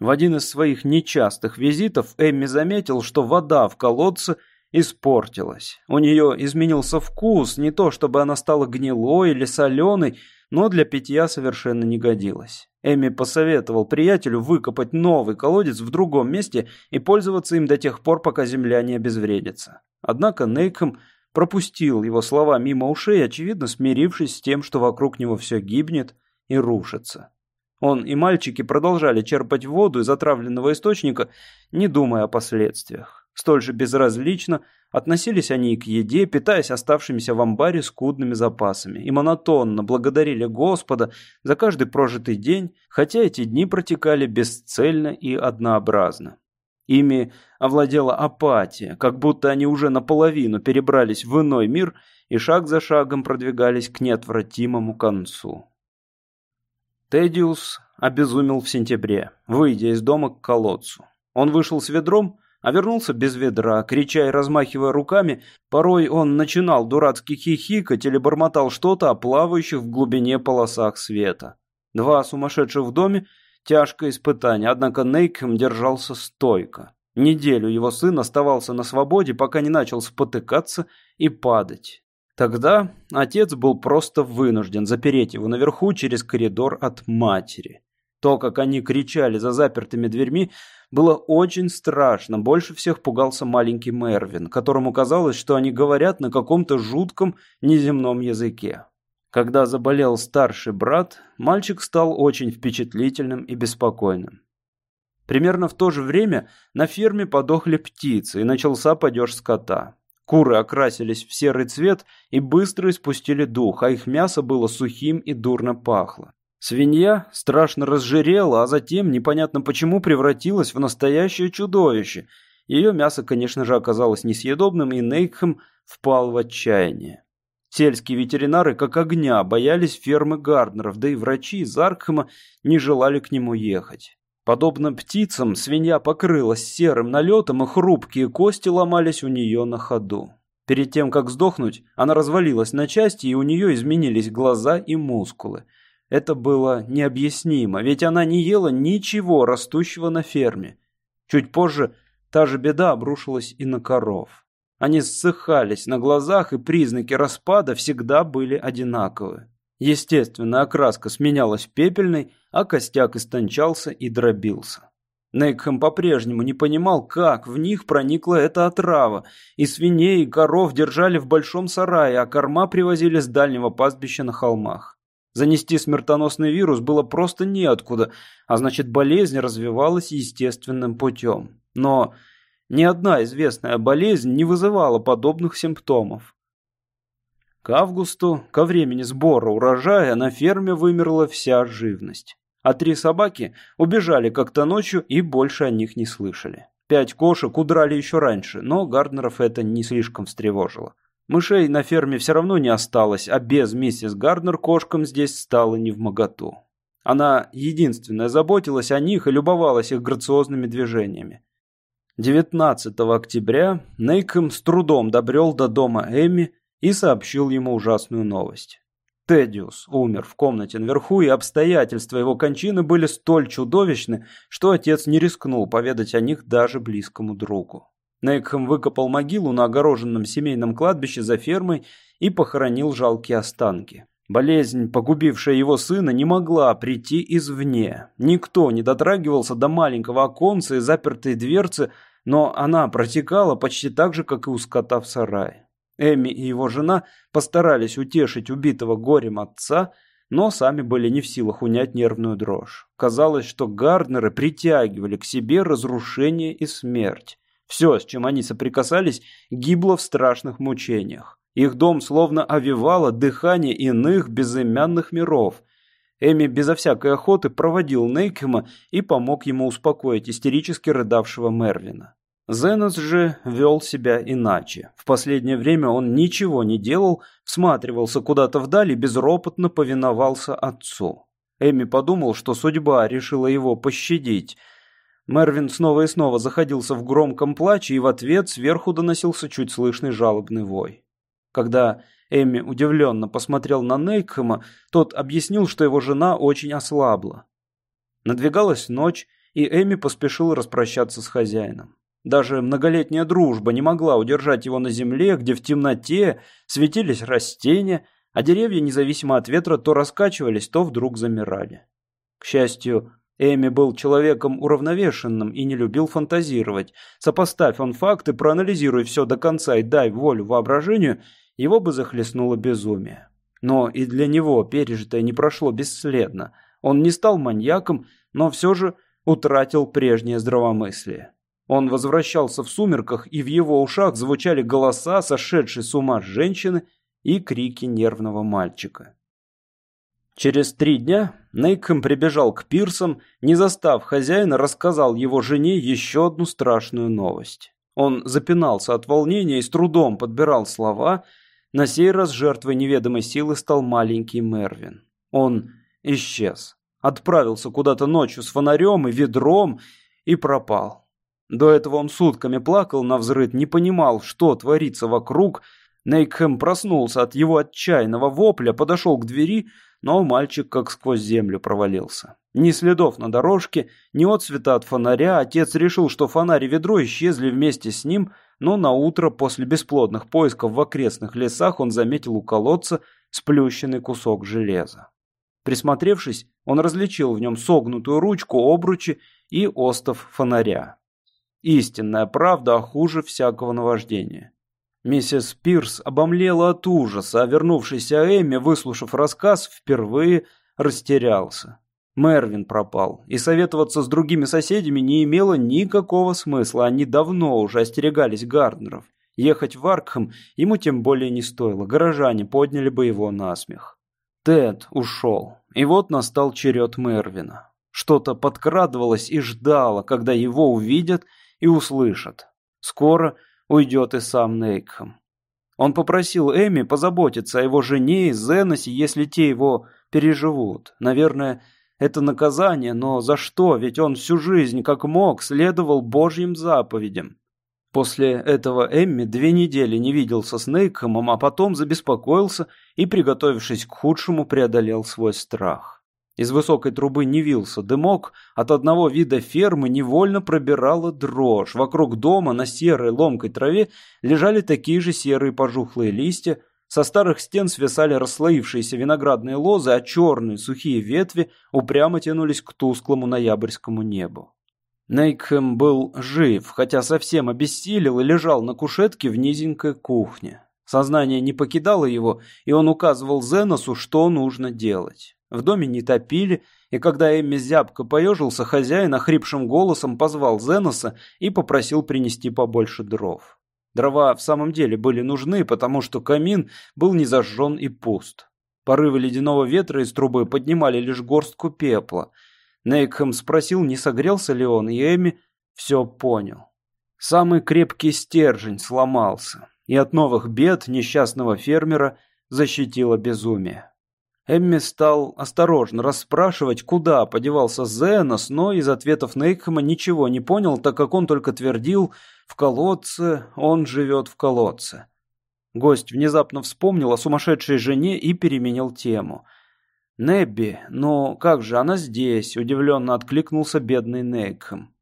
В один из своих нечастых визитов Эмми заметил, что вода в колодце испортилась. У нее изменился вкус, не то чтобы она стала гнилой или соленой, но для питья совершенно не годилась. Эми посоветовал приятелю выкопать новый колодец в другом месте и пользоваться им до тех пор, пока земля не обезвредится. Однако Нейком пропустил его слова мимо ушей, очевидно смирившись с тем, что вокруг него все гибнет и рушится. Он и мальчики продолжали черпать воду из отравленного источника, не думая о последствиях. Столь же безразлично относились они и к еде, питаясь оставшимися в амбаре скудными запасами, и монотонно благодарили Господа за каждый прожитый день, хотя эти дни протекали бесцельно и однообразно. Ими овладела апатия, как будто они уже наполовину перебрались в иной мир и шаг за шагом продвигались к неотвратимому концу. Тедиус обезумел в сентябре, выйдя из дома к колодцу. Он вышел с ведром, а вернулся без ведра, крича и размахивая руками. Порой он начинал дурацки хихикать или бормотал что-то о плавающих в глубине полосах света. Два сумасшедших в доме – тяжкое испытание, однако Нейкхэм держался стойко. Неделю его сын оставался на свободе, пока не начал спотыкаться и падать. Тогда отец был просто вынужден запереть его наверху через коридор от матери. То, как они кричали за запертыми дверьми, было очень страшно. Больше всех пугался маленький Мервин, которому казалось, что они говорят на каком-то жутком неземном языке. Когда заболел старший брат, мальчик стал очень впечатлительным и беспокойным. Примерно в то же время на ферме подохли птицы и начался падеж скота. Куры окрасились в серый цвет и быстро испустили дух, а их мясо было сухим и дурно пахло. Свинья страшно разжирела, а затем непонятно почему превратилась в настоящее чудовище. Ее мясо, конечно же, оказалось несъедобным, и Нейкхэм впал в отчаяние. Сельские ветеринары как огня боялись фермы Гарднеров, да и врачи из Аркхэма не желали к нему ехать. Подобно птицам, свинья покрылась серым налетом, и хрупкие кости ломались у нее на ходу. Перед тем, как сдохнуть, она развалилась на части, и у нее изменились глаза и мускулы. Это было необъяснимо, ведь она не ела ничего растущего на ферме. Чуть позже та же беда обрушилась и на коров. Они ссыхались на глазах, и признаки распада всегда были одинаковы. Естественно, окраска сменялась пепельной, а костяк истончался и дробился. Нейкхэм по-прежнему не понимал, как в них проникла эта отрава, и свиней и коров держали в большом сарае, а корма привозили с дальнего пастбища на холмах. Занести смертоносный вирус было просто неоткуда, а значит болезнь развивалась естественным путем. Но ни одна известная болезнь не вызывала подобных симптомов. К августу, ко времени сбора урожая, на ферме вымерла вся живность. А три собаки убежали как-то ночью и больше о них не слышали. Пять кошек удрали еще раньше, но Гарднеров это не слишком встревожило. Мышей на ферме все равно не осталось, а без миссис Гарднер кошкам здесь стало не в моготу. Она единственная заботилась о них и любовалась их грациозными движениями. 19 октября Нейком с трудом добрел до дома Эми и сообщил ему ужасную новость. Тедиус умер в комнате наверху, и обстоятельства его кончины были столь чудовищны, что отец не рискнул поведать о них даже близкому другу. Нейкхэм выкопал могилу на огороженном семейном кладбище за фермой и похоронил жалкие останки. Болезнь, погубившая его сына, не могла прийти извне. Никто не дотрагивался до маленького оконца и запертой дверцы, но она протекала почти так же, как и у скота в сарае. Эми и его жена постарались утешить убитого горем отца, но сами были не в силах унять нервную дрожь. Казалось, что Гарднеры притягивали к себе разрушение и смерть. Все, с чем они соприкасались, гибло в страшных мучениях. Их дом словно овивало дыхание иных безымянных миров. Эми безо всякой охоты проводил Нейкема и помог ему успокоить истерически рыдавшего Мервина. Зенос же вел себя иначе. В последнее время он ничего не делал, всматривался куда-то вдали и безропотно повиновался отцу. Эми подумал, что судьба решила его пощадить. Мервин снова и снова заходился в громком плаче, и в ответ сверху доносился чуть слышный жалобный вой. Когда Эми удивленно посмотрел на Нейкхэма, тот объяснил, что его жена очень ослабла. Надвигалась ночь, и Эми поспешил распрощаться с хозяином. Даже многолетняя дружба не могла удержать его на земле, где в темноте светились растения, а деревья, независимо от ветра, то раскачивались, то вдруг замирали. К счастью, Эми был человеком уравновешенным и не любил фантазировать. Сопоставь он факты, проанализируй все до конца и дай волю воображению, его бы захлестнуло безумие. Но и для него пережитое не прошло бесследно. Он не стал маньяком, но все же утратил прежнее здравомыслие. Он возвращался в сумерках, и в его ушах звучали голоса сошедшей с ума женщины и крики нервного мальчика. Через три дня Нейкхэм прибежал к пирсам, не застав хозяина, рассказал его жене еще одну страшную новость. Он запинался от волнения и с трудом подбирал слова. На сей раз жертвой неведомой силы стал маленький Мервин. Он исчез. Отправился куда-то ночью с фонарем и ведром и пропал. До этого он сутками плакал на взрыд, не понимал, что творится вокруг. Нейкхэм проснулся от его отчаянного вопля, подошел к двери, но мальчик как сквозь землю провалился. Ни следов на дорожке, ни отцвета от фонаря. Отец решил, что фонарь и ведро исчезли вместе с ним, но на утро после бесплодных поисков в окрестных лесах он заметил у колодца сплющенный кусок железа. Присмотревшись, он различил в нем согнутую ручку обручи и остов фонаря. Истинная правда, а хуже всякого наваждения. Миссис Пирс обомлела от ужаса, а вернувшийся Эми, выслушав рассказ, впервые растерялся. Мервин пропал, и советоваться с другими соседями не имело никакого смысла, они давно уже остерегались Гарднеров. Ехать в Аркхам ему тем более не стоило, горожане подняли бы его на смех. Тед ушел, и вот настал черед Мервина. Что-то подкрадывалось и ждало, когда его увидят и услышат. Скоро уйдет и сам Нейкхэм. Он попросил Эми позаботиться о его жене и Зеносе, если те его переживут. Наверное, это наказание, но за что? Ведь он всю жизнь, как мог, следовал Божьим заповедям. После этого Эмми две недели не виделся с Нейкхэмом, а потом забеспокоился и, приготовившись к худшему, преодолел свой страх. Из высокой трубы не вился дымок, от одного вида фермы невольно пробирала дрожь. Вокруг дома на серой ломкой траве лежали такие же серые пожухлые листья, со старых стен свисали расслоившиеся виноградные лозы, а черные сухие ветви упрямо тянулись к тусклому ноябрьскому небу. Нейкхэм был жив, хотя совсем обессилел и лежал на кушетке в низенькой кухне. Сознание не покидало его, и он указывал Зеносу, что нужно делать. В доме не топили, и когда Эмми зябко поежился, хозяин охрипшим голосом позвал Зеноса и попросил принести побольше дров. Дрова в самом деле были нужны, потому что камин был не зажжен и пуст. Порывы ледяного ветра из трубы поднимали лишь горстку пепла. Нейкхэм спросил, не согрелся ли он, и Эми все понял. Самый крепкий стержень сломался и от новых бед несчастного фермера защитило безумие. Эмми стал осторожно расспрашивать, куда подевался Зенос, но из ответов Нейкхэма ничего не понял, так как он только твердил «в колодце, он живет в колодце». Гость внезапно вспомнил о сумасшедшей жене и переменил тему. «Небби, ну как же она здесь?» – удивленно откликнулся бедный Нейкхэм.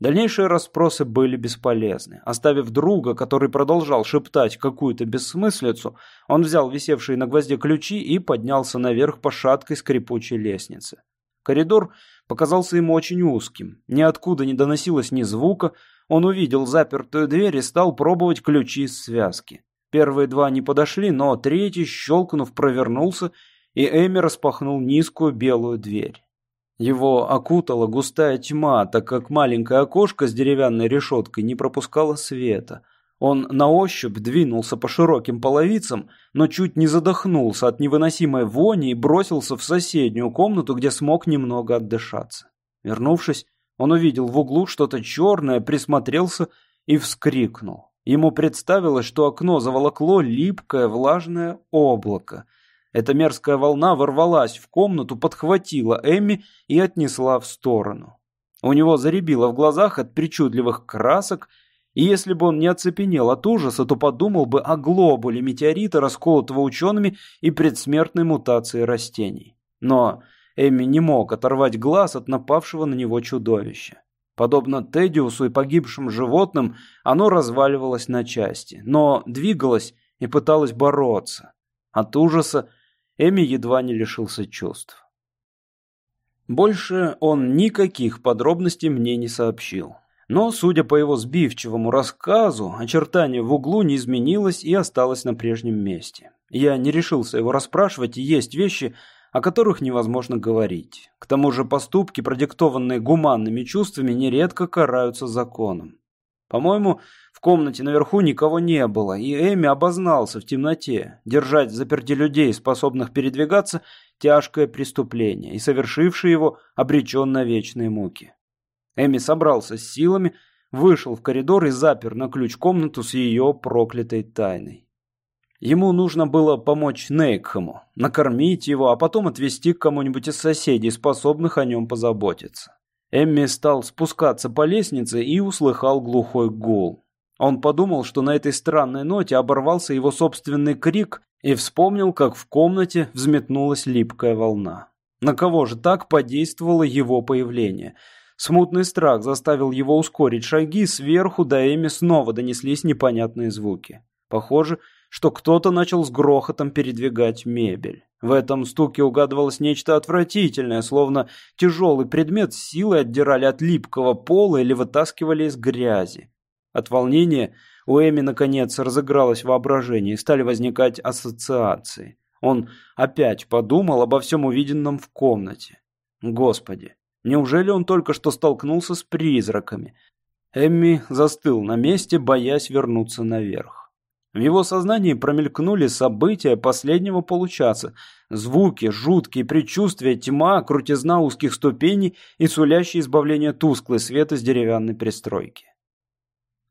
Дальнейшие расспросы были бесполезны. Оставив друга, который продолжал шептать какую-то бессмыслицу, он взял висевшие на гвозде ключи и поднялся наверх по шаткой скрипучей лестнице. Коридор показался ему очень узким. Ниоткуда не доносилось ни звука. Он увидел запертую дверь и стал пробовать ключи из связки. Первые два не подошли, но третий, щелкнув, провернулся, и Эми распахнул низкую белую дверь. Его окутала густая тьма, так как маленькое окошко с деревянной решеткой не пропускало света. Он на ощупь двинулся по широким половицам, но чуть не задохнулся от невыносимой вони и бросился в соседнюю комнату, где смог немного отдышаться. Вернувшись, он увидел в углу что-то черное, присмотрелся и вскрикнул. Ему представилось, что окно заволокло липкое влажное облако — эта мерзкая волна ворвалась в комнату, подхватила Эмми и отнесла в сторону. У него заребило в глазах от причудливых красок, и если бы он не оцепенел от ужаса, то подумал бы о глобуле метеорита, расколотого учеными и предсмертной мутации растений. Но Эмми не мог оторвать глаз от напавшего на него чудовища. Подобно Тедиусу и погибшим животным, оно разваливалось на части, но двигалось и пыталось бороться. От ужаса Эми едва не лишился чувств. Больше он никаких подробностей мне не сообщил. Но, судя по его сбивчивому рассказу, очертание в углу не изменилось и осталось на прежнем месте. Я не решился его расспрашивать, и есть вещи, о которых невозможно говорить. К тому же поступки, продиктованные гуманными чувствами, нередко караются законом. По-моему, в комнате наверху никого не было, и Эми обознался в темноте. Держать заперти людей, способных передвигаться, тяжкое преступление, и совершивший его обречен на вечные муки. Эми собрался с силами, вышел в коридор и запер на ключ комнату с ее проклятой тайной. Ему нужно было помочь Нейкхэму, накормить его, а потом отвезти к кому-нибудь из соседей, способных о нем позаботиться. Эмми стал спускаться по лестнице и услыхал глухой гул. Он подумал, что на этой странной ноте оборвался его собственный крик и вспомнил, как в комнате взметнулась липкая волна. На кого же так подействовало его появление? Смутный страх заставил его ускорить шаги, сверху до Эми снова донеслись непонятные звуки. Похоже, что кто-то начал с грохотом передвигать мебель. В этом стуке угадывалось нечто отвратительное, словно тяжелый предмет с силой отдирали от липкого пола или вытаскивали из грязи. От волнения у Эми наконец разыгралось воображение и стали возникать ассоциации. Он опять подумал обо всем увиденном в комнате. Господи, неужели он только что столкнулся с призраками? Эмми застыл на месте, боясь вернуться наверх. В его сознании промелькнули события последнего получаса. Звуки, жуткие предчувствия, тьма, крутизна узких ступеней и сулящий избавление тусклый свет из деревянной пристройки.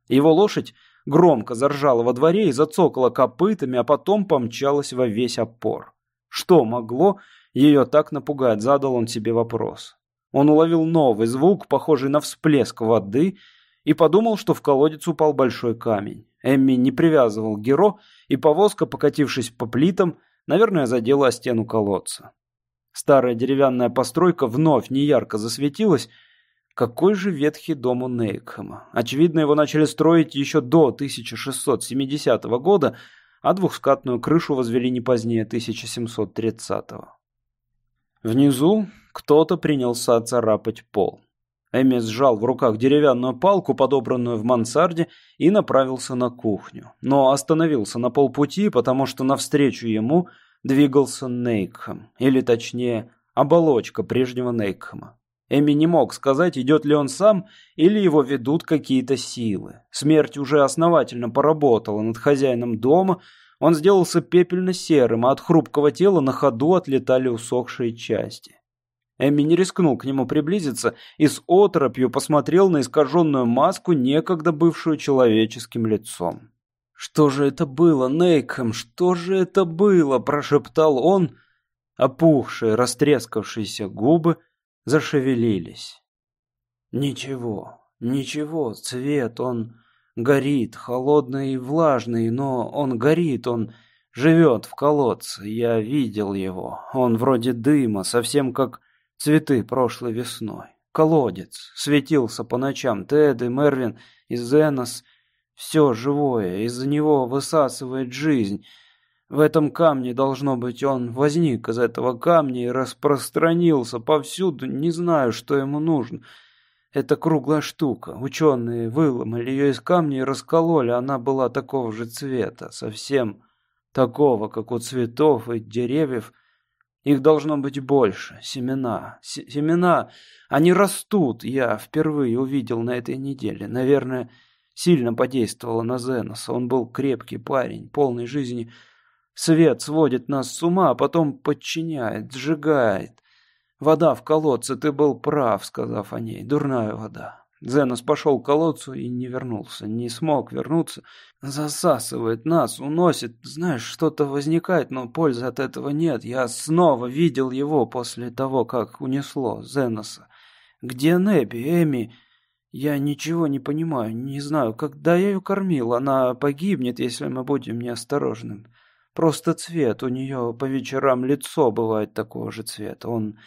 Его лошадь громко заржала во дворе и зацокала копытами, а потом помчалась во весь опор. Что могло ее так напугать, задал он себе вопрос. Он уловил новый звук, похожий на всплеск воды, и подумал, что в колодец упал большой камень. Эмми не привязывал Геро, и повозка, покатившись по плитам, наверное, задела о стену колодца. Старая деревянная постройка вновь неярко засветилась. Какой же ветхий дом у Нейкхэма. Очевидно, его начали строить еще до 1670 года, а двухскатную крышу возвели не позднее 1730 -го. Внизу кто-то принялся царапать пол. Эми сжал в руках деревянную палку, подобранную в мансарде, и направился на кухню. Но остановился на полпути, потому что навстречу ему двигался Нейкхэм, или точнее, оболочка прежнего Нейкхэма. Эми не мог сказать, идет ли он сам, или его ведут какие-то силы. Смерть уже основательно поработала над хозяином дома, он сделался пепельно-серым, а от хрупкого тела на ходу отлетали усохшие части. Эмми не рискнул к нему приблизиться и с оторопью посмотрел на искаженную маску, некогда бывшую человеческим лицом. «Что же это было, Нейкхэм, что же это было?» – прошептал он. Опухшие, растрескавшиеся губы зашевелились. «Ничего, ничего, цвет, он горит, холодный и влажный, но он горит, он живет в колодце, я видел его, он вроде дыма, совсем как Цветы прошлой весной. Колодец. Светился по ночам. Тед и Мервин и Зенос. Все живое. Из-за него высасывает жизнь. В этом камне, должно быть, он возник из этого камня и распространился повсюду. Не знаю, что ему нужно. Это круглая штука. Ученые выломали ее из камня и раскололи. Она была такого же цвета. Совсем такого, как у цветов и деревьев. Их должно быть больше. Семена. С семена. Они растут. Я впервые увидел на этой неделе. Наверное, сильно подействовало на Зеноса. Он был крепкий парень, полный жизни. Свет сводит нас с ума, а потом подчиняет, сжигает. Вода в колодце, ты был прав, сказав о ней. Дурная вода. Зенос пошел к колодцу и не вернулся. Не смог вернуться. Засасывает нас, уносит. Знаешь, что-то возникает, но пользы от этого нет. Я снова видел его после того, как унесло Зеноса. Где Неби, Эми? Я ничего не понимаю, не знаю, когда я ее кормил. Она погибнет, если мы будем неосторожным. Просто цвет у нее по вечерам лицо бывает такого же цвета. Он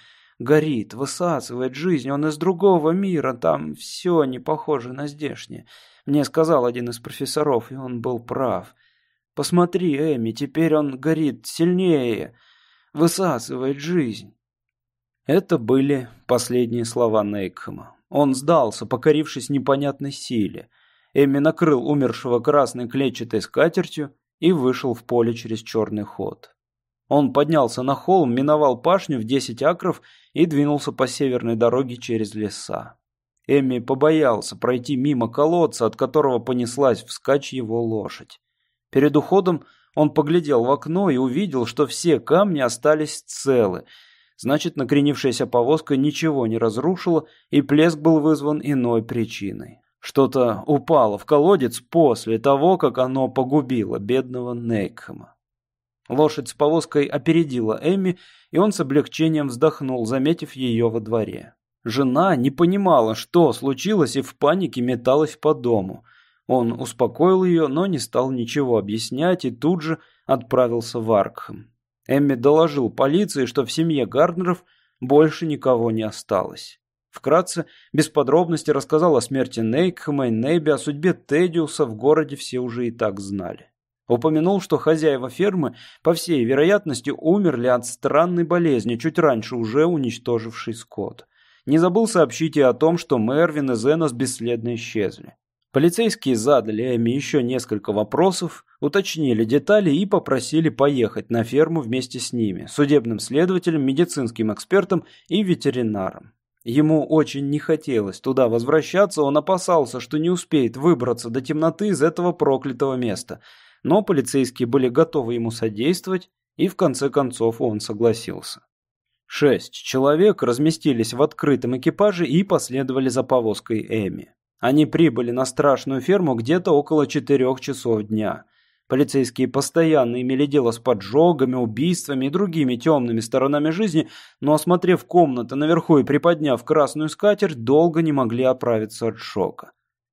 горит, высасывает жизнь, он из другого мира, там все не похоже на здешнее. Мне сказал один из профессоров, и он был прав. Посмотри, Эми, теперь он горит сильнее, высасывает жизнь. Это были последние слова Нейкхэма. Он сдался, покорившись непонятной силе. Эми накрыл умершего красной клетчатой скатертью и вышел в поле через черный ход. Он поднялся на холм, миновал пашню в десять акров и двинулся по северной дороге через леса. Эмми побоялся пройти мимо колодца, от которого понеслась вскачь его лошадь. Перед уходом он поглядел в окно и увидел, что все камни остались целы. Значит, накренившаяся повозка ничего не разрушила, и плеск был вызван иной причиной. Что-то упало в колодец после того, как оно погубило бедного Нейкхэма. Лошадь с повозкой опередила Эми, и он с облегчением вздохнул, заметив ее во дворе. Жена не понимала, что случилось, и в панике металась по дому. Он успокоил ее, но не стал ничего объяснять и тут же отправился в Аркхэм. Эмми доложил полиции, что в семье Гарднеров больше никого не осталось. Вкратце, без подробностей рассказал о смерти Нейкхэма и Нейби, о судьбе Тедиуса в городе все уже и так знали. Упомянул, что хозяева фермы, по всей вероятности, умерли от странной болезни, чуть раньше уже уничтожившей скот. Не забыл сообщить и о том, что Мервин и Зенос бесследно исчезли. Полицейские задали Эми еще несколько вопросов, уточнили детали и попросили поехать на ферму вместе с ними, судебным следователем, медицинским экспертом и ветеринаром. Ему очень не хотелось туда возвращаться, он опасался, что не успеет выбраться до темноты из этого проклятого места – но полицейские были готовы ему содействовать, и в конце концов он согласился. Шесть человек разместились в открытом экипаже и последовали за повозкой Эми. Они прибыли на страшную ферму где-то около четырех часов дня. Полицейские постоянно имели дело с поджогами, убийствами и другими темными сторонами жизни, но, осмотрев комнаты наверху и приподняв красную скатерть, долго не могли оправиться от шока.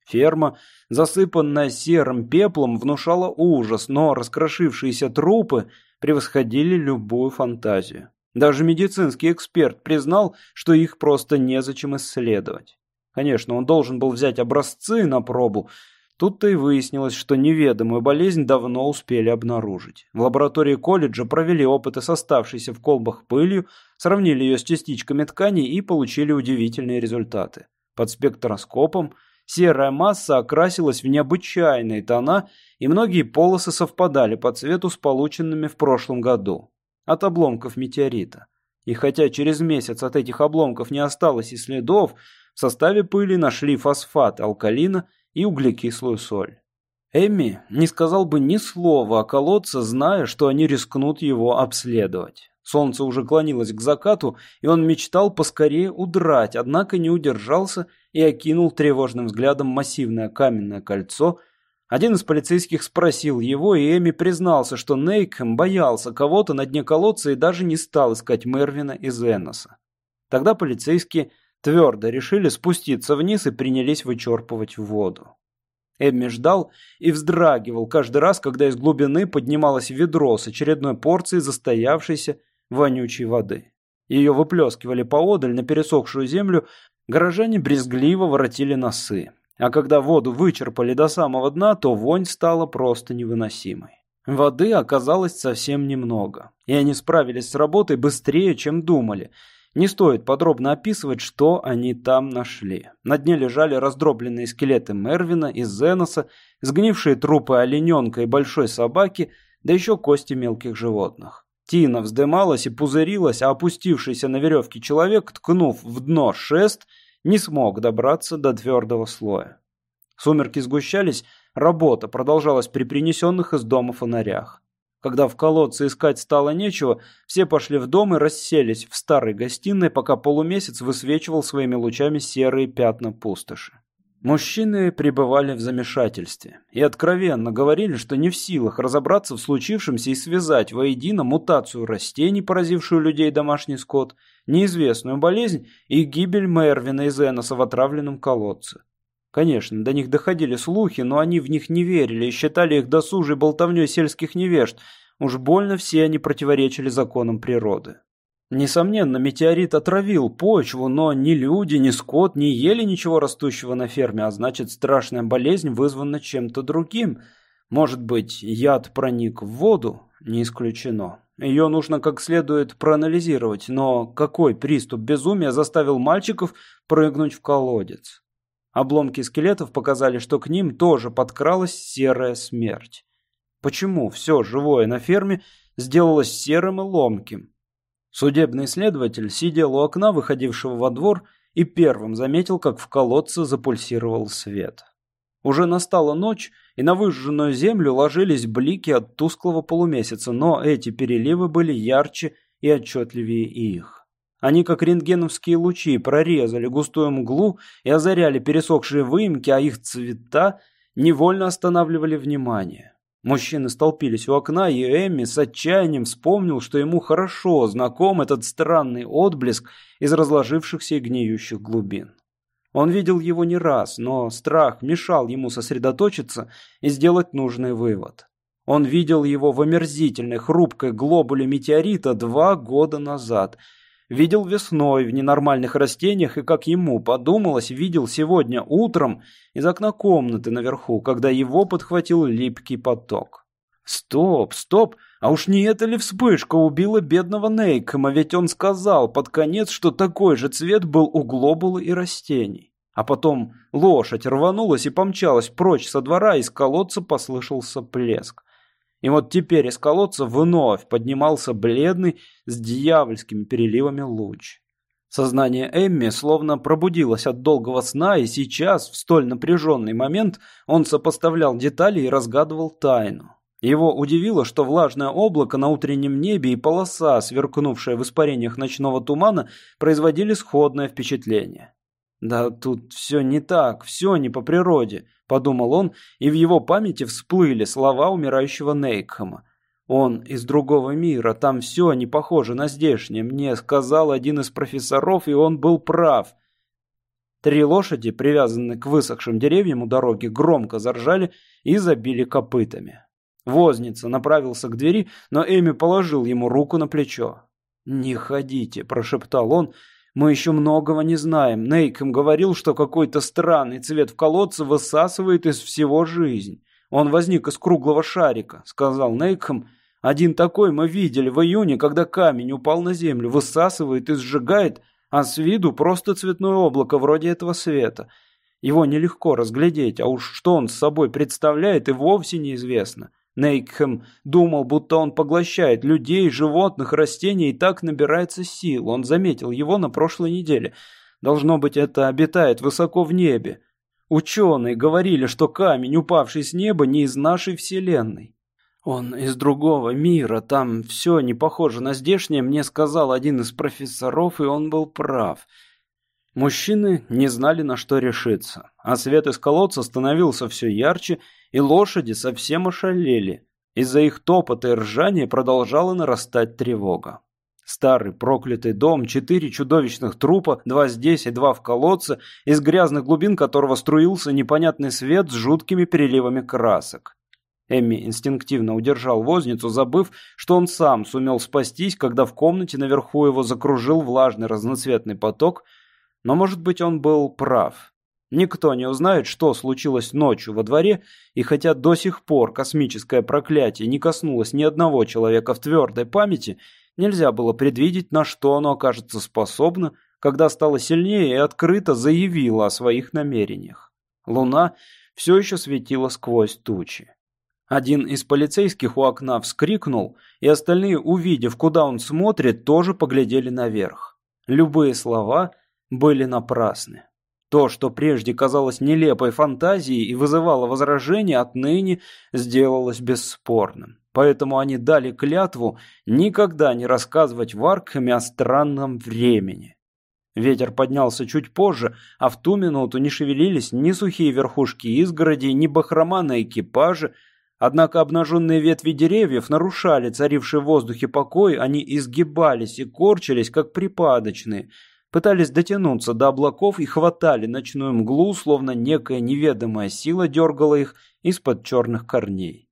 Ферма, засыпанная серым пеплом, внушала ужас, но раскрошившиеся трупы превосходили любую фантазию. Даже медицинский эксперт признал, что их просто незачем исследовать. Конечно, он должен был взять образцы на пробу. Тут-то и выяснилось, что неведомую болезнь давно успели обнаружить. В лаборатории колледжа провели опыты с оставшейся в колбах пылью, сравнили ее с частичками ткани и получили удивительные результаты. Под спектроскопом – Серая масса окрасилась в необычайные тона, и многие полосы совпадали по цвету с полученными в прошлом году. От обломков метеорита. И хотя через месяц от этих обломков не осталось и следов, в составе пыли нашли фосфат алкалина и углекислую соль. Эмми не сказал бы ни слова о колодце, зная, что они рискнут его обследовать. Солнце уже клонилось к закату, и он мечтал поскорее удрать, однако не удержался и окинул тревожным взглядом массивное каменное кольцо. Один из полицейских спросил его, и Эми признался, что Нейкхэм боялся кого-то на дне колодца и даже не стал искать Мервина и Зеноса. Тогда полицейские твердо решили спуститься вниз и принялись вычерпывать воду. Эмми ждал и вздрагивал каждый раз, когда из глубины поднималось ведро с очередной порцией застоявшейся вонючей воды. Ее выплескивали поодаль на пересохшую землю, горожане брезгливо воротили носы. А когда воду вычерпали до самого дна, то вонь стала просто невыносимой. Воды оказалось совсем немного, и они справились с работой быстрее, чем думали. Не стоит подробно описывать, что они там нашли. На дне лежали раздробленные скелеты Мервина и Зеноса, сгнившие трупы олененка и большой собаки, да еще кости мелких животных. Тина вздымалась и пузырилась, а опустившийся на веревке человек, ткнув в дно шест, не смог добраться до твердого слоя. Сумерки сгущались, работа продолжалась при принесенных из дома фонарях. Когда в колодце искать стало нечего, все пошли в дом и расселись в старой гостиной, пока полумесяц высвечивал своими лучами серые пятна пустоши. Мужчины пребывали в замешательстве и откровенно говорили, что не в силах разобраться в случившемся и связать воедино мутацию растений, поразившую людей и домашний скот, неизвестную болезнь и гибель Мервина из Эноса в отравленном колодце. Конечно, до них доходили слухи, но они в них не верили и считали их досужей болтовней сельских невежд. Уж больно все они противоречили законам природы. Несомненно, метеорит отравил почву, но ни люди, ни скот не ели ничего растущего на ферме, а значит, страшная болезнь вызвана чем-то другим. Может быть, яд проник в воду? Не исключено. Ее нужно как следует проанализировать, но какой приступ безумия заставил мальчиков прыгнуть в колодец? Обломки скелетов показали, что к ним тоже подкралась серая смерть. Почему все живое на ферме сделалось серым и ломким? Судебный следователь сидел у окна, выходившего во двор, и первым заметил, как в колодце запульсировал свет. Уже настала ночь, и на выжженную землю ложились блики от тусклого полумесяца, но эти переливы были ярче и отчетливее их. Они, как рентгеновские лучи, прорезали густую мглу и озаряли пересохшие выемки, а их цвета невольно останавливали внимание. Мужчины столпились у окна, и Эмми с отчаянием вспомнил, что ему хорошо знаком этот странный отблеск из разложившихся и гниющих глубин. Он видел его не раз, но страх мешал ему сосредоточиться и сделать нужный вывод. Он видел его в омерзительной хрупкой глобуле метеорита два года назад – Видел весной в ненормальных растениях и, как ему подумалось, видел сегодня утром из окна комнаты наверху, когда его подхватил липкий поток. Стоп, стоп, а уж не эта ли вспышка убила бедного Нейкома, ведь он сказал под конец, что такой же цвет был у глобулы и растений. А потом лошадь рванулась и помчалась прочь со двора, из колодца послышался плеск. И вот теперь из колодца вновь поднимался бледный с дьявольскими переливами луч. Сознание Эмми словно пробудилось от долгого сна, и сейчас, в столь напряженный момент, он сопоставлял детали и разгадывал тайну. Его удивило, что влажное облако на утреннем небе и полоса, сверкнувшая в испарениях ночного тумана, производили сходное впечатление. Да тут все не так, все не по природе подумал он, и в его памяти всплыли слова умирающего Нейкхэма. Он из другого мира, там все не похоже на здешнее, мне сказал один из профессоров, и он был прав. Три лошади, привязанные к высохшим деревьям у дороги, громко заржали и забили копытами. Возница направился к двери, но Эми положил ему руку на плечо. «Не ходите», – прошептал он, – мы еще многого не знаем. Нейком говорил, что какой-то странный цвет в колодце высасывает из всего жизнь. Он возник из круглого шарика, сказал Нейком. Один такой мы видели в июне, когда камень упал на землю, высасывает и сжигает, а с виду просто цветное облако вроде этого света. Его нелегко разглядеть, а уж что он с собой представляет и вовсе неизвестно. Нейкхэм думал, будто он поглощает людей, животных, растений и так набирается сил. Он заметил его на прошлой неделе. Должно быть, это обитает высоко в небе. Ученые говорили, что камень, упавший с неба, не из нашей Вселенной. Он из другого мира, там все не похоже на здешнее, мне сказал один из профессоров, и он был прав. Мужчины не знали, на что решиться, а свет из колодца становился все ярче, и лошади совсем ошалели. Из-за их топота и ржания продолжала нарастать тревога. Старый проклятый дом, четыре чудовищных трупа, два здесь и два в колодце, из грязных глубин которого струился непонятный свет с жуткими переливами красок. Эмми инстинктивно удержал возницу, забыв, что он сам сумел спастись, когда в комнате наверху его закружил влажный разноцветный поток, но, может быть, он был прав. Никто не узнает, что случилось ночью во дворе, и хотя до сих пор космическое проклятие не коснулось ни одного человека в твердой памяти, нельзя было предвидеть, на что оно окажется способно, когда стало сильнее и открыто заявило о своих намерениях. Луна все еще светила сквозь тучи. Один из полицейских у окна вскрикнул, и остальные, увидев, куда он смотрит, тоже поглядели наверх. Любые слова были напрасны. То, что прежде казалось нелепой фантазией и вызывало возражения, отныне сделалось бесспорным. Поэтому они дали клятву никогда не рассказывать в о странном времени. Ветер поднялся чуть позже, а в ту минуту не шевелились ни сухие верхушки изгородей, ни бахрома на экипаже, Однако обнаженные ветви деревьев нарушали царивший в воздухе покой, они изгибались и корчились, как припадочные, пытались дотянуться до облаков и хватали ночную мглу, словно некая неведомая сила дергала их из-под черных корней.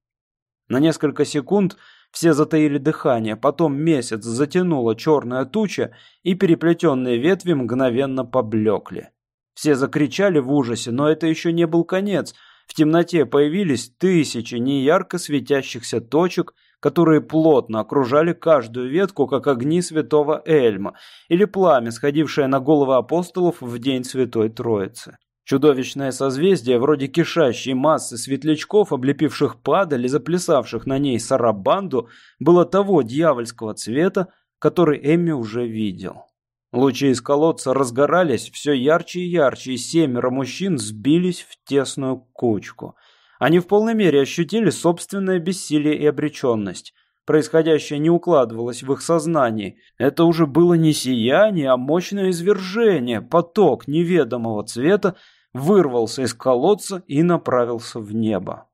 На несколько секунд все затаили дыхание, потом месяц затянула черная туча, и переплетенные ветви мгновенно поблекли. Все закричали в ужасе, но это еще не был конец — в темноте появились тысячи неярко светящихся точек, которые плотно окружали каждую ветку, как огни святого Эльма, или пламя, сходившее на головы апостолов в день Святой Троицы. Чудовищное созвездие, вроде кишащей массы светлячков, облепивших падаль и заплясавших на ней сарабанду, было того дьявольского цвета, который Эмми уже видел. Лучи из колодца разгорались все ярче и ярче, и семеро мужчин сбились в тесную кучку. Они в полной мере ощутили собственное бессилие и обреченность. Происходящее не укладывалось в их сознании. Это уже было не сияние, а мощное извержение. Поток неведомого цвета вырвался из колодца и направился в небо.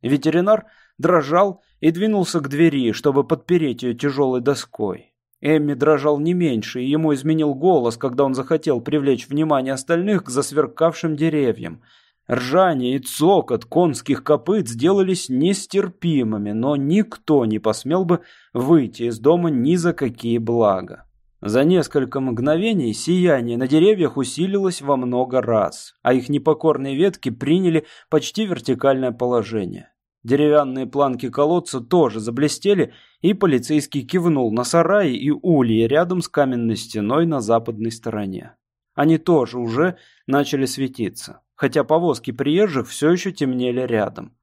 Ветеринар дрожал и двинулся к двери, чтобы подпереть ее тяжелой доской. Эмми дрожал не меньше, и ему изменил голос, когда он захотел привлечь внимание остальных к засверкавшим деревьям. Ржание и цокот конских копыт сделались нестерпимыми, но никто не посмел бы выйти из дома ни за какие блага. За несколько мгновений сияние на деревьях усилилось во много раз, а их непокорные ветки приняли почти вертикальное положение. Деревянные планки колодца тоже заблестели, и полицейский кивнул на сараи и ульи рядом с каменной стеной на западной стороне. Они тоже уже начали светиться, хотя повозки приезжих все еще темнели рядом.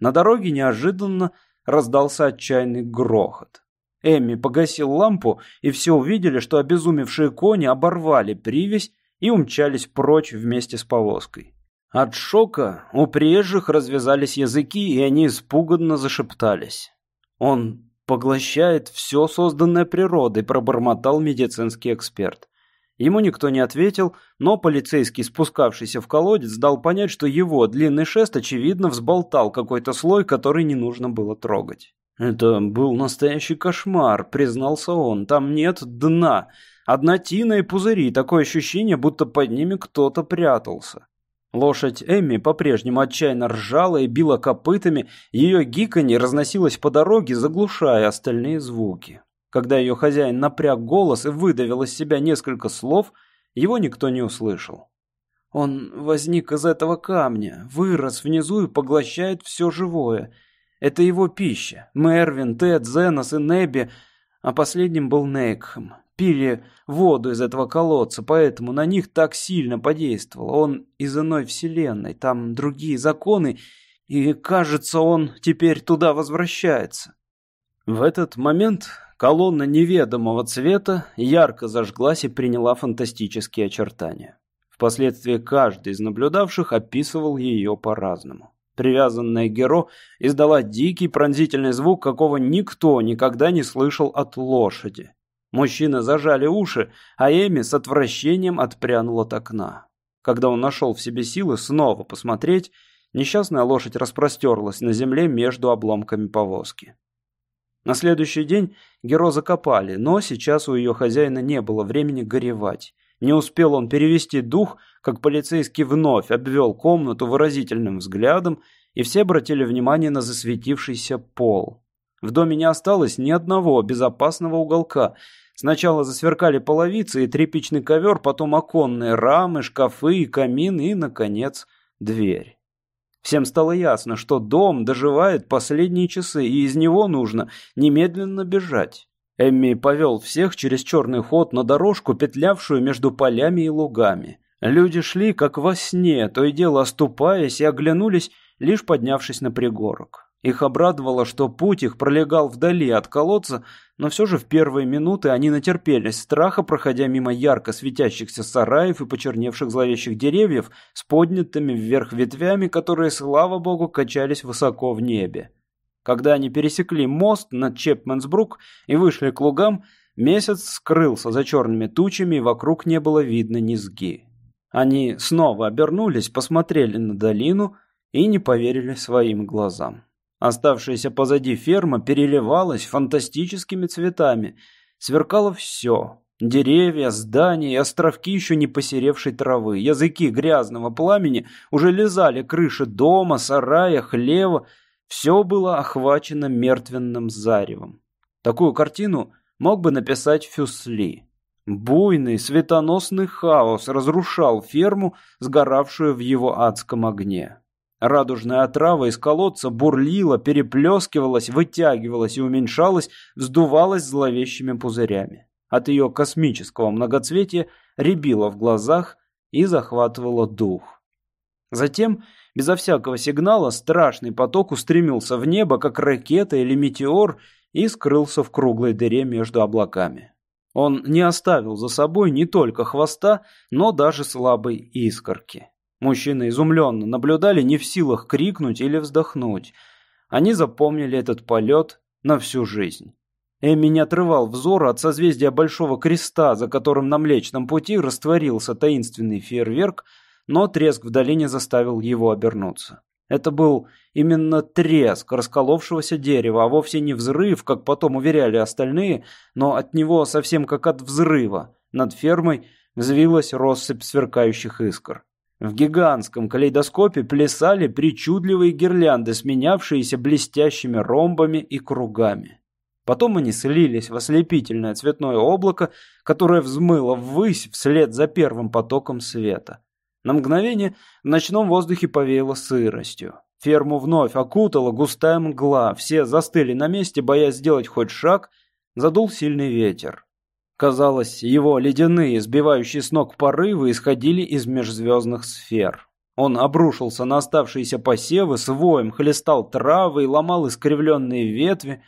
На дороге неожиданно раздался отчаянный грохот. Эмми погасил лампу, и все увидели, что обезумевшие кони оборвали привязь и умчались прочь вместе с повозкой. От шока у приезжих развязались языки, и они испуганно зашептались. «Он поглощает все созданное природой», — пробормотал медицинский эксперт. Ему никто не ответил, но полицейский, спускавшийся в колодец, дал понять, что его длинный шест, очевидно, взболтал какой-то слой, который не нужно было трогать. «Это был настоящий кошмар», — признался он. «Там нет дна. Одна тина и пузыри. Такое ощущение, будто под ними кто-то прятался». Лошадь Эмми по-прежнему отчаянно ржала и била копытами, ее гиканье разносилось по дороге, заглушая остальные звуки. Когда ее хозяин напряг голос и выдавил из себя несколько слов, его никто не услышал. Он возник из этого камня, вырос внизу и поглощает все живое. Это его пища. Мервин, Тед, Зенос и Небби, а последним был Нейкхэм пили воду из этого колодца, поэтому на них так сильно подействовало. Он из иной вселенной, там другие законы, и, кажется, он теперь туда возвращается. В этот момент колонна неведомого цвета ярко зажглась и приняла фантастические очертания. Впоследствии каждый из наблюдавших описывал ее по-разному. Привязанная Геро издала дикий пронзительный звук, какого никто никогда не слышал от лошади. Мужчины зажали уши, а Эми с отвращением отпрянула от окна. Когда он нашел в себе силы снова посмотреть, несчастная лошадь распростерлась на земле между обломками повозки. На следующий день Геро закопали, но сейчас у ее хозяина не было времени горевать. Не успел он перевести дух, как полицейский вновь обвел комнату выразительным взглядом, и все обратили внимание на засветившийся пол. В доме не осталось ни одного безопасного уголка. Сначала засверкали половицы и тряпичный ковер, потом оконные рамы, шкафы и камин, и, наконец, дверь. Всем стало ясно, что дом доживает последние часы, и из него нужно немедленно бежать. Эмми повел всех через черный ход на дорожку, петлявшую между полями и лугами. Люди шли, как во сне, то и дело оступаясь, и оглянулись, лишь поднявшись на пригорок. Их обрадовало, что путь их пролегал вдали от колодца, но все же в первые минуты они натерпелись страха, проходя мимо ярко светящихся сараев и почерневших зловещих деревьев с поднятыми вверх ветвями, которые, слава богу, качались высоко в небе. Когда они пересекли мост над Чепменсбрук и вышли к лугам, месяц скрылся за черными тучами, и вокруг не было видно низги. Они снова обернулись, посмотрели на долину и не поверили своим глазам. Оставшаяся позади ферма переливалась фантастическими цветами. Сверкало все. Деревья, здания и островки еще не посеревшей травы. Языки грязного пламени уже лизали крыши дома, сарая, хлева. Все было охвачено мертвенным заревом. Такую картину мог бы написать Фюсли. Буйный, светоносный хаос разрушал ферму, сгоравшую в его адском огне. Радужная отрава из колодца бурлила, переплескивалась, вытягивалась и уменьшалась, вздувалась зловещими пузырями. От ее космического многоцветия рябило в глазах и захватывало дух. Затем, безо всякого сигнала, страшный поток устремился в небо, как ракета или метеор, и скрылся в круглой дыре между облаками. Он не оставил за собой не только хвоста, но даже слабой искорки. Мужчины изумленно наблюдали, не в силах крикнуть или вздохнуть. Они запомнили этот полет на всю жизнь. Эми не отрывал взор от созвездия Большого Креста, за которым на Млечном Пути растворился таинственный фейерверк, но треск в долине заставил его обернуться. Это был именно треск расколовшегося дерева, а вовсе не взрыв, как потом уверяли остальные, но от него совсем как от взрыва. Над фермой взвилась россыпь сверкающих искр. В гигантском калейдоскопе плясали причудливые гирлянды, сменявшиеся блестящими ромбами и кругами. Потом они слились в ослепительное цветное облако, которое взмыло ввысь вслед за первым потоком света. На мгновение в ночном воздухе повеяло сыростью. Ферму вновь окутала густая мгла, все застыли на месте, боясь сделать хоть шаг, задул сильный ветер. Казалось, его ледяные, сбивающие с ног порывы исходили из межзвездных сфер. Он обрушился на оставшиеся посевы, с воем хлестал травы и ломал искривленные ветви.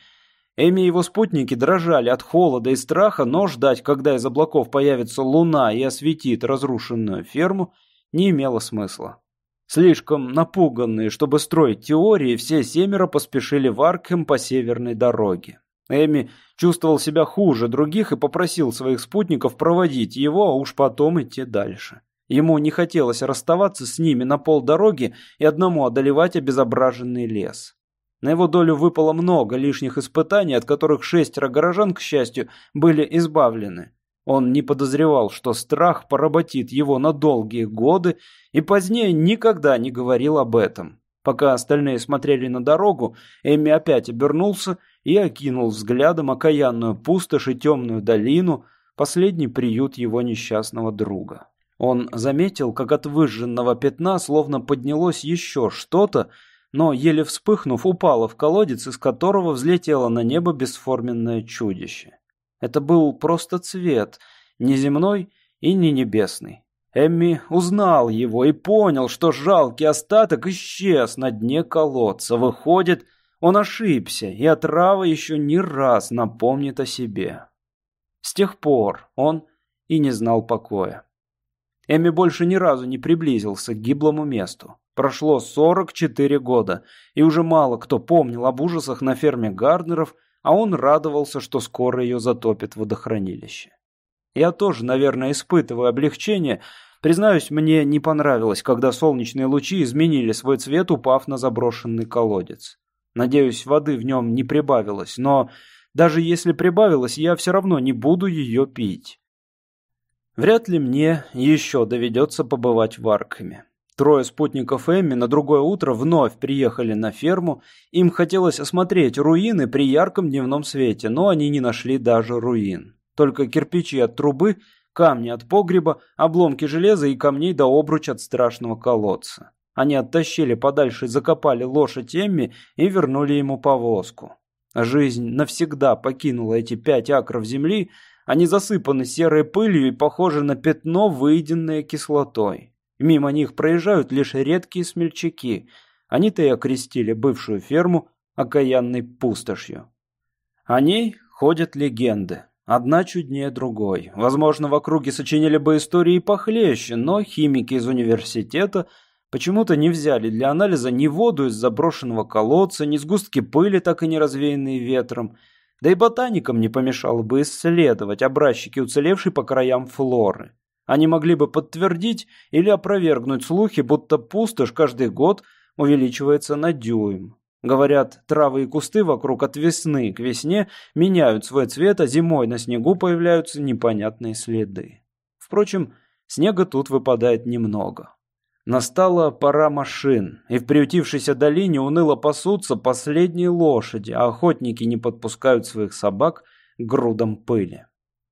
Эми и его спутники дрожали от холода и страха, но ждать, когда из облаков появится луна и осветит разрушенную ферму, не имело смысла. Слишком напуганные, чтобы строить теории, все семеро поспешили в Аркхем по северной дороге. Эми чувствовал себя хуже других и попросил своих спутников проводить его, а уж потом идти дальше. Ему не хотелось расставаться с ними на полдороги и одному одолевать обезображенный лес. На его долю выпало много лишних испытаний, от которых шестеро горожан, к счастью, были избавлены. Он не подозревал, что страх поработит его на долгие годы, и позднее никогда не говорил об этом. Пока остальные смотрели на дорогу, Эми опять обернулся и окинул взглядом окаянную пустошь и темную долину, последний приют его несчастного друга. Он заметил, как от выжженного пятна словно поднялось еще что-то, но, еле вспыхнув, упало в колодец, из которого взлетело на небо бесформенное чудище. Это был просто цвет, не земной и не небесный. Эмми узнал его и понял, что жалкий остаток исчез на дне колодца. Выходит, он ошибся, и отрава еще не раз напомнит о себе. С тех пор он и не знал покоя. Эми больше ни разу не приблизился к гиблому месту. Прошло 44 года, и уже мало кто помнил об ужасах на ферме Гарднеров, а он радовался, что скоро ее затопит водохранилище. Я тоже, наверное, испытываю облегчение. Признаюсь, мне не понравилось, когда солнечные лучи изменили свой цвет, упав на заброшенный колодец. Надеюсь, воды в нем не прибавилось, но даже если прибавилось, я все равно не буду ее пить. Вряд ли мне еще доведется побывать в Аркхеме. Трое спутников Эмми на другое утро вновь приехали на ферму. Им хотелось осмотреть руины при ярком дневном свете, но они не нашли даже руин. Только кирпичи от трубы, камни от погреба, обломки железа и камней до обруч от страшного колодца. Они оттащили подальше, закопали лошадь Эмми и вернули ему повозку. Жизнь навсегда покинула эти пять акров земли, они засыпаны серой пылью и похожи на пятно, выеденное кислотой. Мимо них проезжают лишь редкие смельчаки. Они-то и окрестили бывшую ферму окаянной пустошью. О ней ходят легенды. Одна чуднее другой. Возможно, в округе сочинили бы истории похлеще, но химики из университета почему-то не взяли для анализа ни воду из заброшенного колодца, ни сгустки пыли, так и не развеянные ветром. Да и ботаникам не помешало бы исследовать образчики уцелевшей по краям флоры. Они могли бы подтвердить или опровергнуть слухи, будто пустошь каждый год увеличивается на дюйм. Говорят, травы и кусты вокруг от весны к весне меняют свой цвет, а зимой на снегу появляются непонятные следы. Впрочем, снега тут выпадает немного. Настала пора машин, и в приютившейся долине уныло пасутся последние лошади, а охотники не подпускают своих собак к грудам пыли.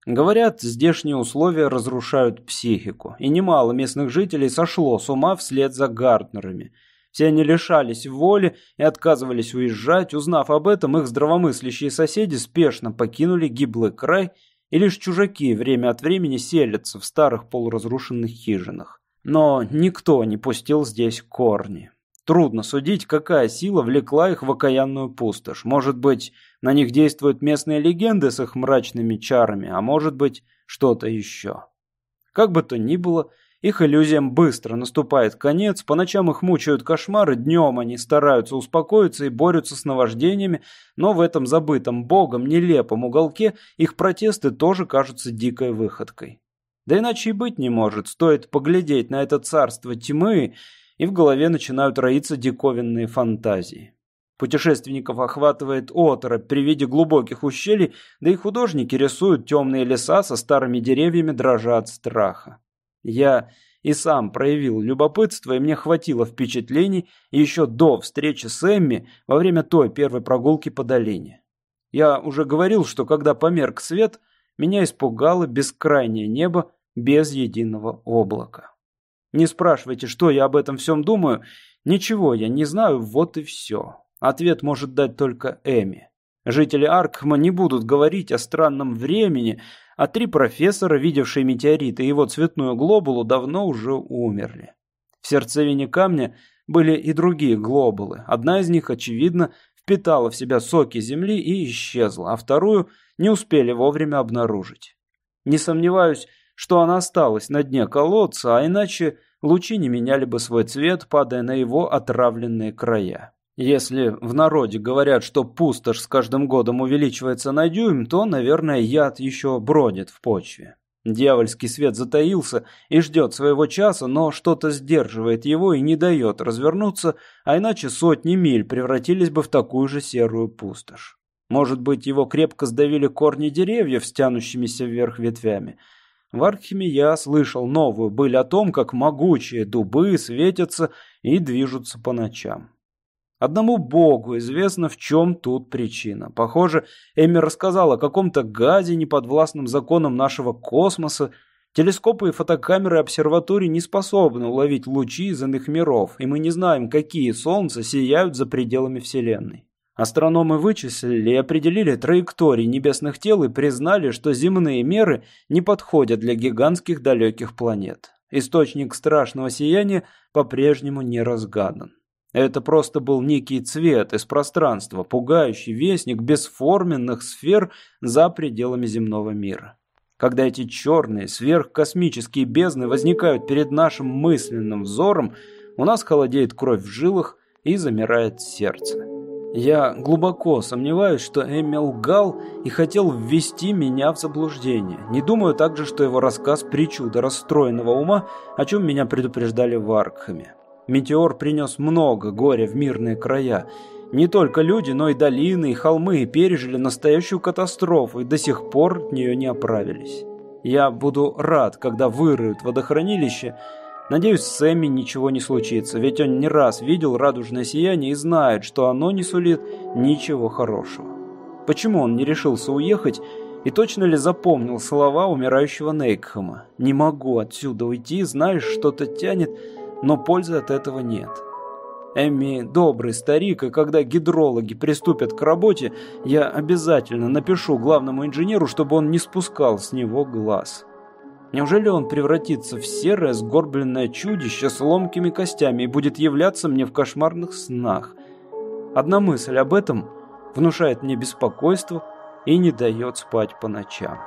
Говорят, здешние условия разрушают психику, и немало местных жителей сошло с ума вслед за Гартнерами – все они лишались воли и отказывались уезжать. Узнав об этом, их здравомыслящие соседи спешно покинули гиблый край, и лишь чужаки время от времени селятся в старых полуразрушенных хижинах. Но никто не пустил здесь корни. Трудно судить, какая сила влекла их в окаянную пустошь. Может быть, на них действуют местные легенды с их мрачными чарами, а может быть, что-то еще. Как бы то ни было, их иллюзиям быстро наступает конец, по ночам их мучают кошмары, днем они стараются успокоиться и борются с наваждениями, но в этом забытом богом, нелепом уголке их протесты тоже кажутся дикой выходкой. Да иначе и быть не может, стоит поглядеть на это царство тьмы, и в голове начинают роиться диковинные фантазии. Путешественников охватывает оторопь при виде глубоких ущелий, да и художники рисуют темные леса со старыми деревьями, дрожа от страха. Я и сам проявил любопытство, и мне хватило впечатлений еще до встречи с Эмми во время той первой прогулки по долине. Я уже говорил, что когда померк свет, меня испугало бескрайнее небо без единого облака. Не спрашивайте, что я об этом всем думаю. Ничего я не знаю, вот и все. Ответ может дать только Эми. Жители Аркхема не будут говорить о странном времени, а три профессора, видевшие метеориты и его цветную глобулу, давно уже умерли. В сердцевине камня были и другие глобулы. Одна из них, очевидно, впитала в себя соки Земли и исчезла, а вторую не успели вовремя обнаружить. Не сомневаюсь, что она осталась на дне колодца, а иначе лучи не меняли бы свой цвет, падая на его отравленные края. Если в народе говорят, что пустошь с каждым годом увеличивается на дюйм, то, наверное, яд еще бродит в почве. Дьявольский свет затаился и ждет своего часа, но что-то сдерживает его и не дает развернуться, а иначе сотни миль превратились бы в такую же серую пустошь. Может быть, его крепко сдавили корни деревьев с вверх ветвями. В Архиме я слышал новую быль о том, как могучие дубы светятся и движутся по ночам. Одному богу известно, в чем тут причина. Похоже, Эми рассказал о каком-то газе, неподвластном законам нашего космоса. Телескопы и фотокамеры обсерваторий не способны уловить лучи из иных миров, и мы не знаем, какие солнца сияют за пределами Вселенной. Астрономы вычислили и определили траектории небесных тел и признали, что земные меры не подходят для гигантских далеких планет. Источник страшного сияния по-прежнему не разгадан. Это просто был некий цвет из пространства, пугающий вестник бесформенных сфер за пределами земного мира. Когда эти черные сверхкосмические бездны возникают перед нашим мысленным взором, у нас холодеет кровь в жилах и замирает сердце. Я глубоко сомневаюсь, что Эмми лгал и хотел ввести меня в заблуждение. Не думаю также, что его рассказ – причуда расстроенного ума, о чем меня предупреждали в Аркхаме. Метеор принес много горя в мирные края. Не только люди, но и долины, и холмы пережили настоящую катастрофу и до сих пор от нее не оправились. Я буду рад, когда выроют водохранилище. Надеюсь, с Сэмми ничего не случится, ведь он не раз видел радужное сияние и знает, что оно не сулит ничего хорошего. Почему он не решился уехать и точно ли запомнил слова умирающего Нейкхэма? «Не могу отсюда уйти, знаешь, что-то тянет...» но пользы от этого нет. Эмми добрый старик, и когда гидрологи приступят к работе, я обязательно напишу главному инженеру, чтобы он не спускал с него глаз. Неужели он превратится в серое сгорбленное чудище с ломкими костями и будет являться мне в кошмарных снах? Одна мысль об этом внушает мне беспокойство и не дает спать по ночам.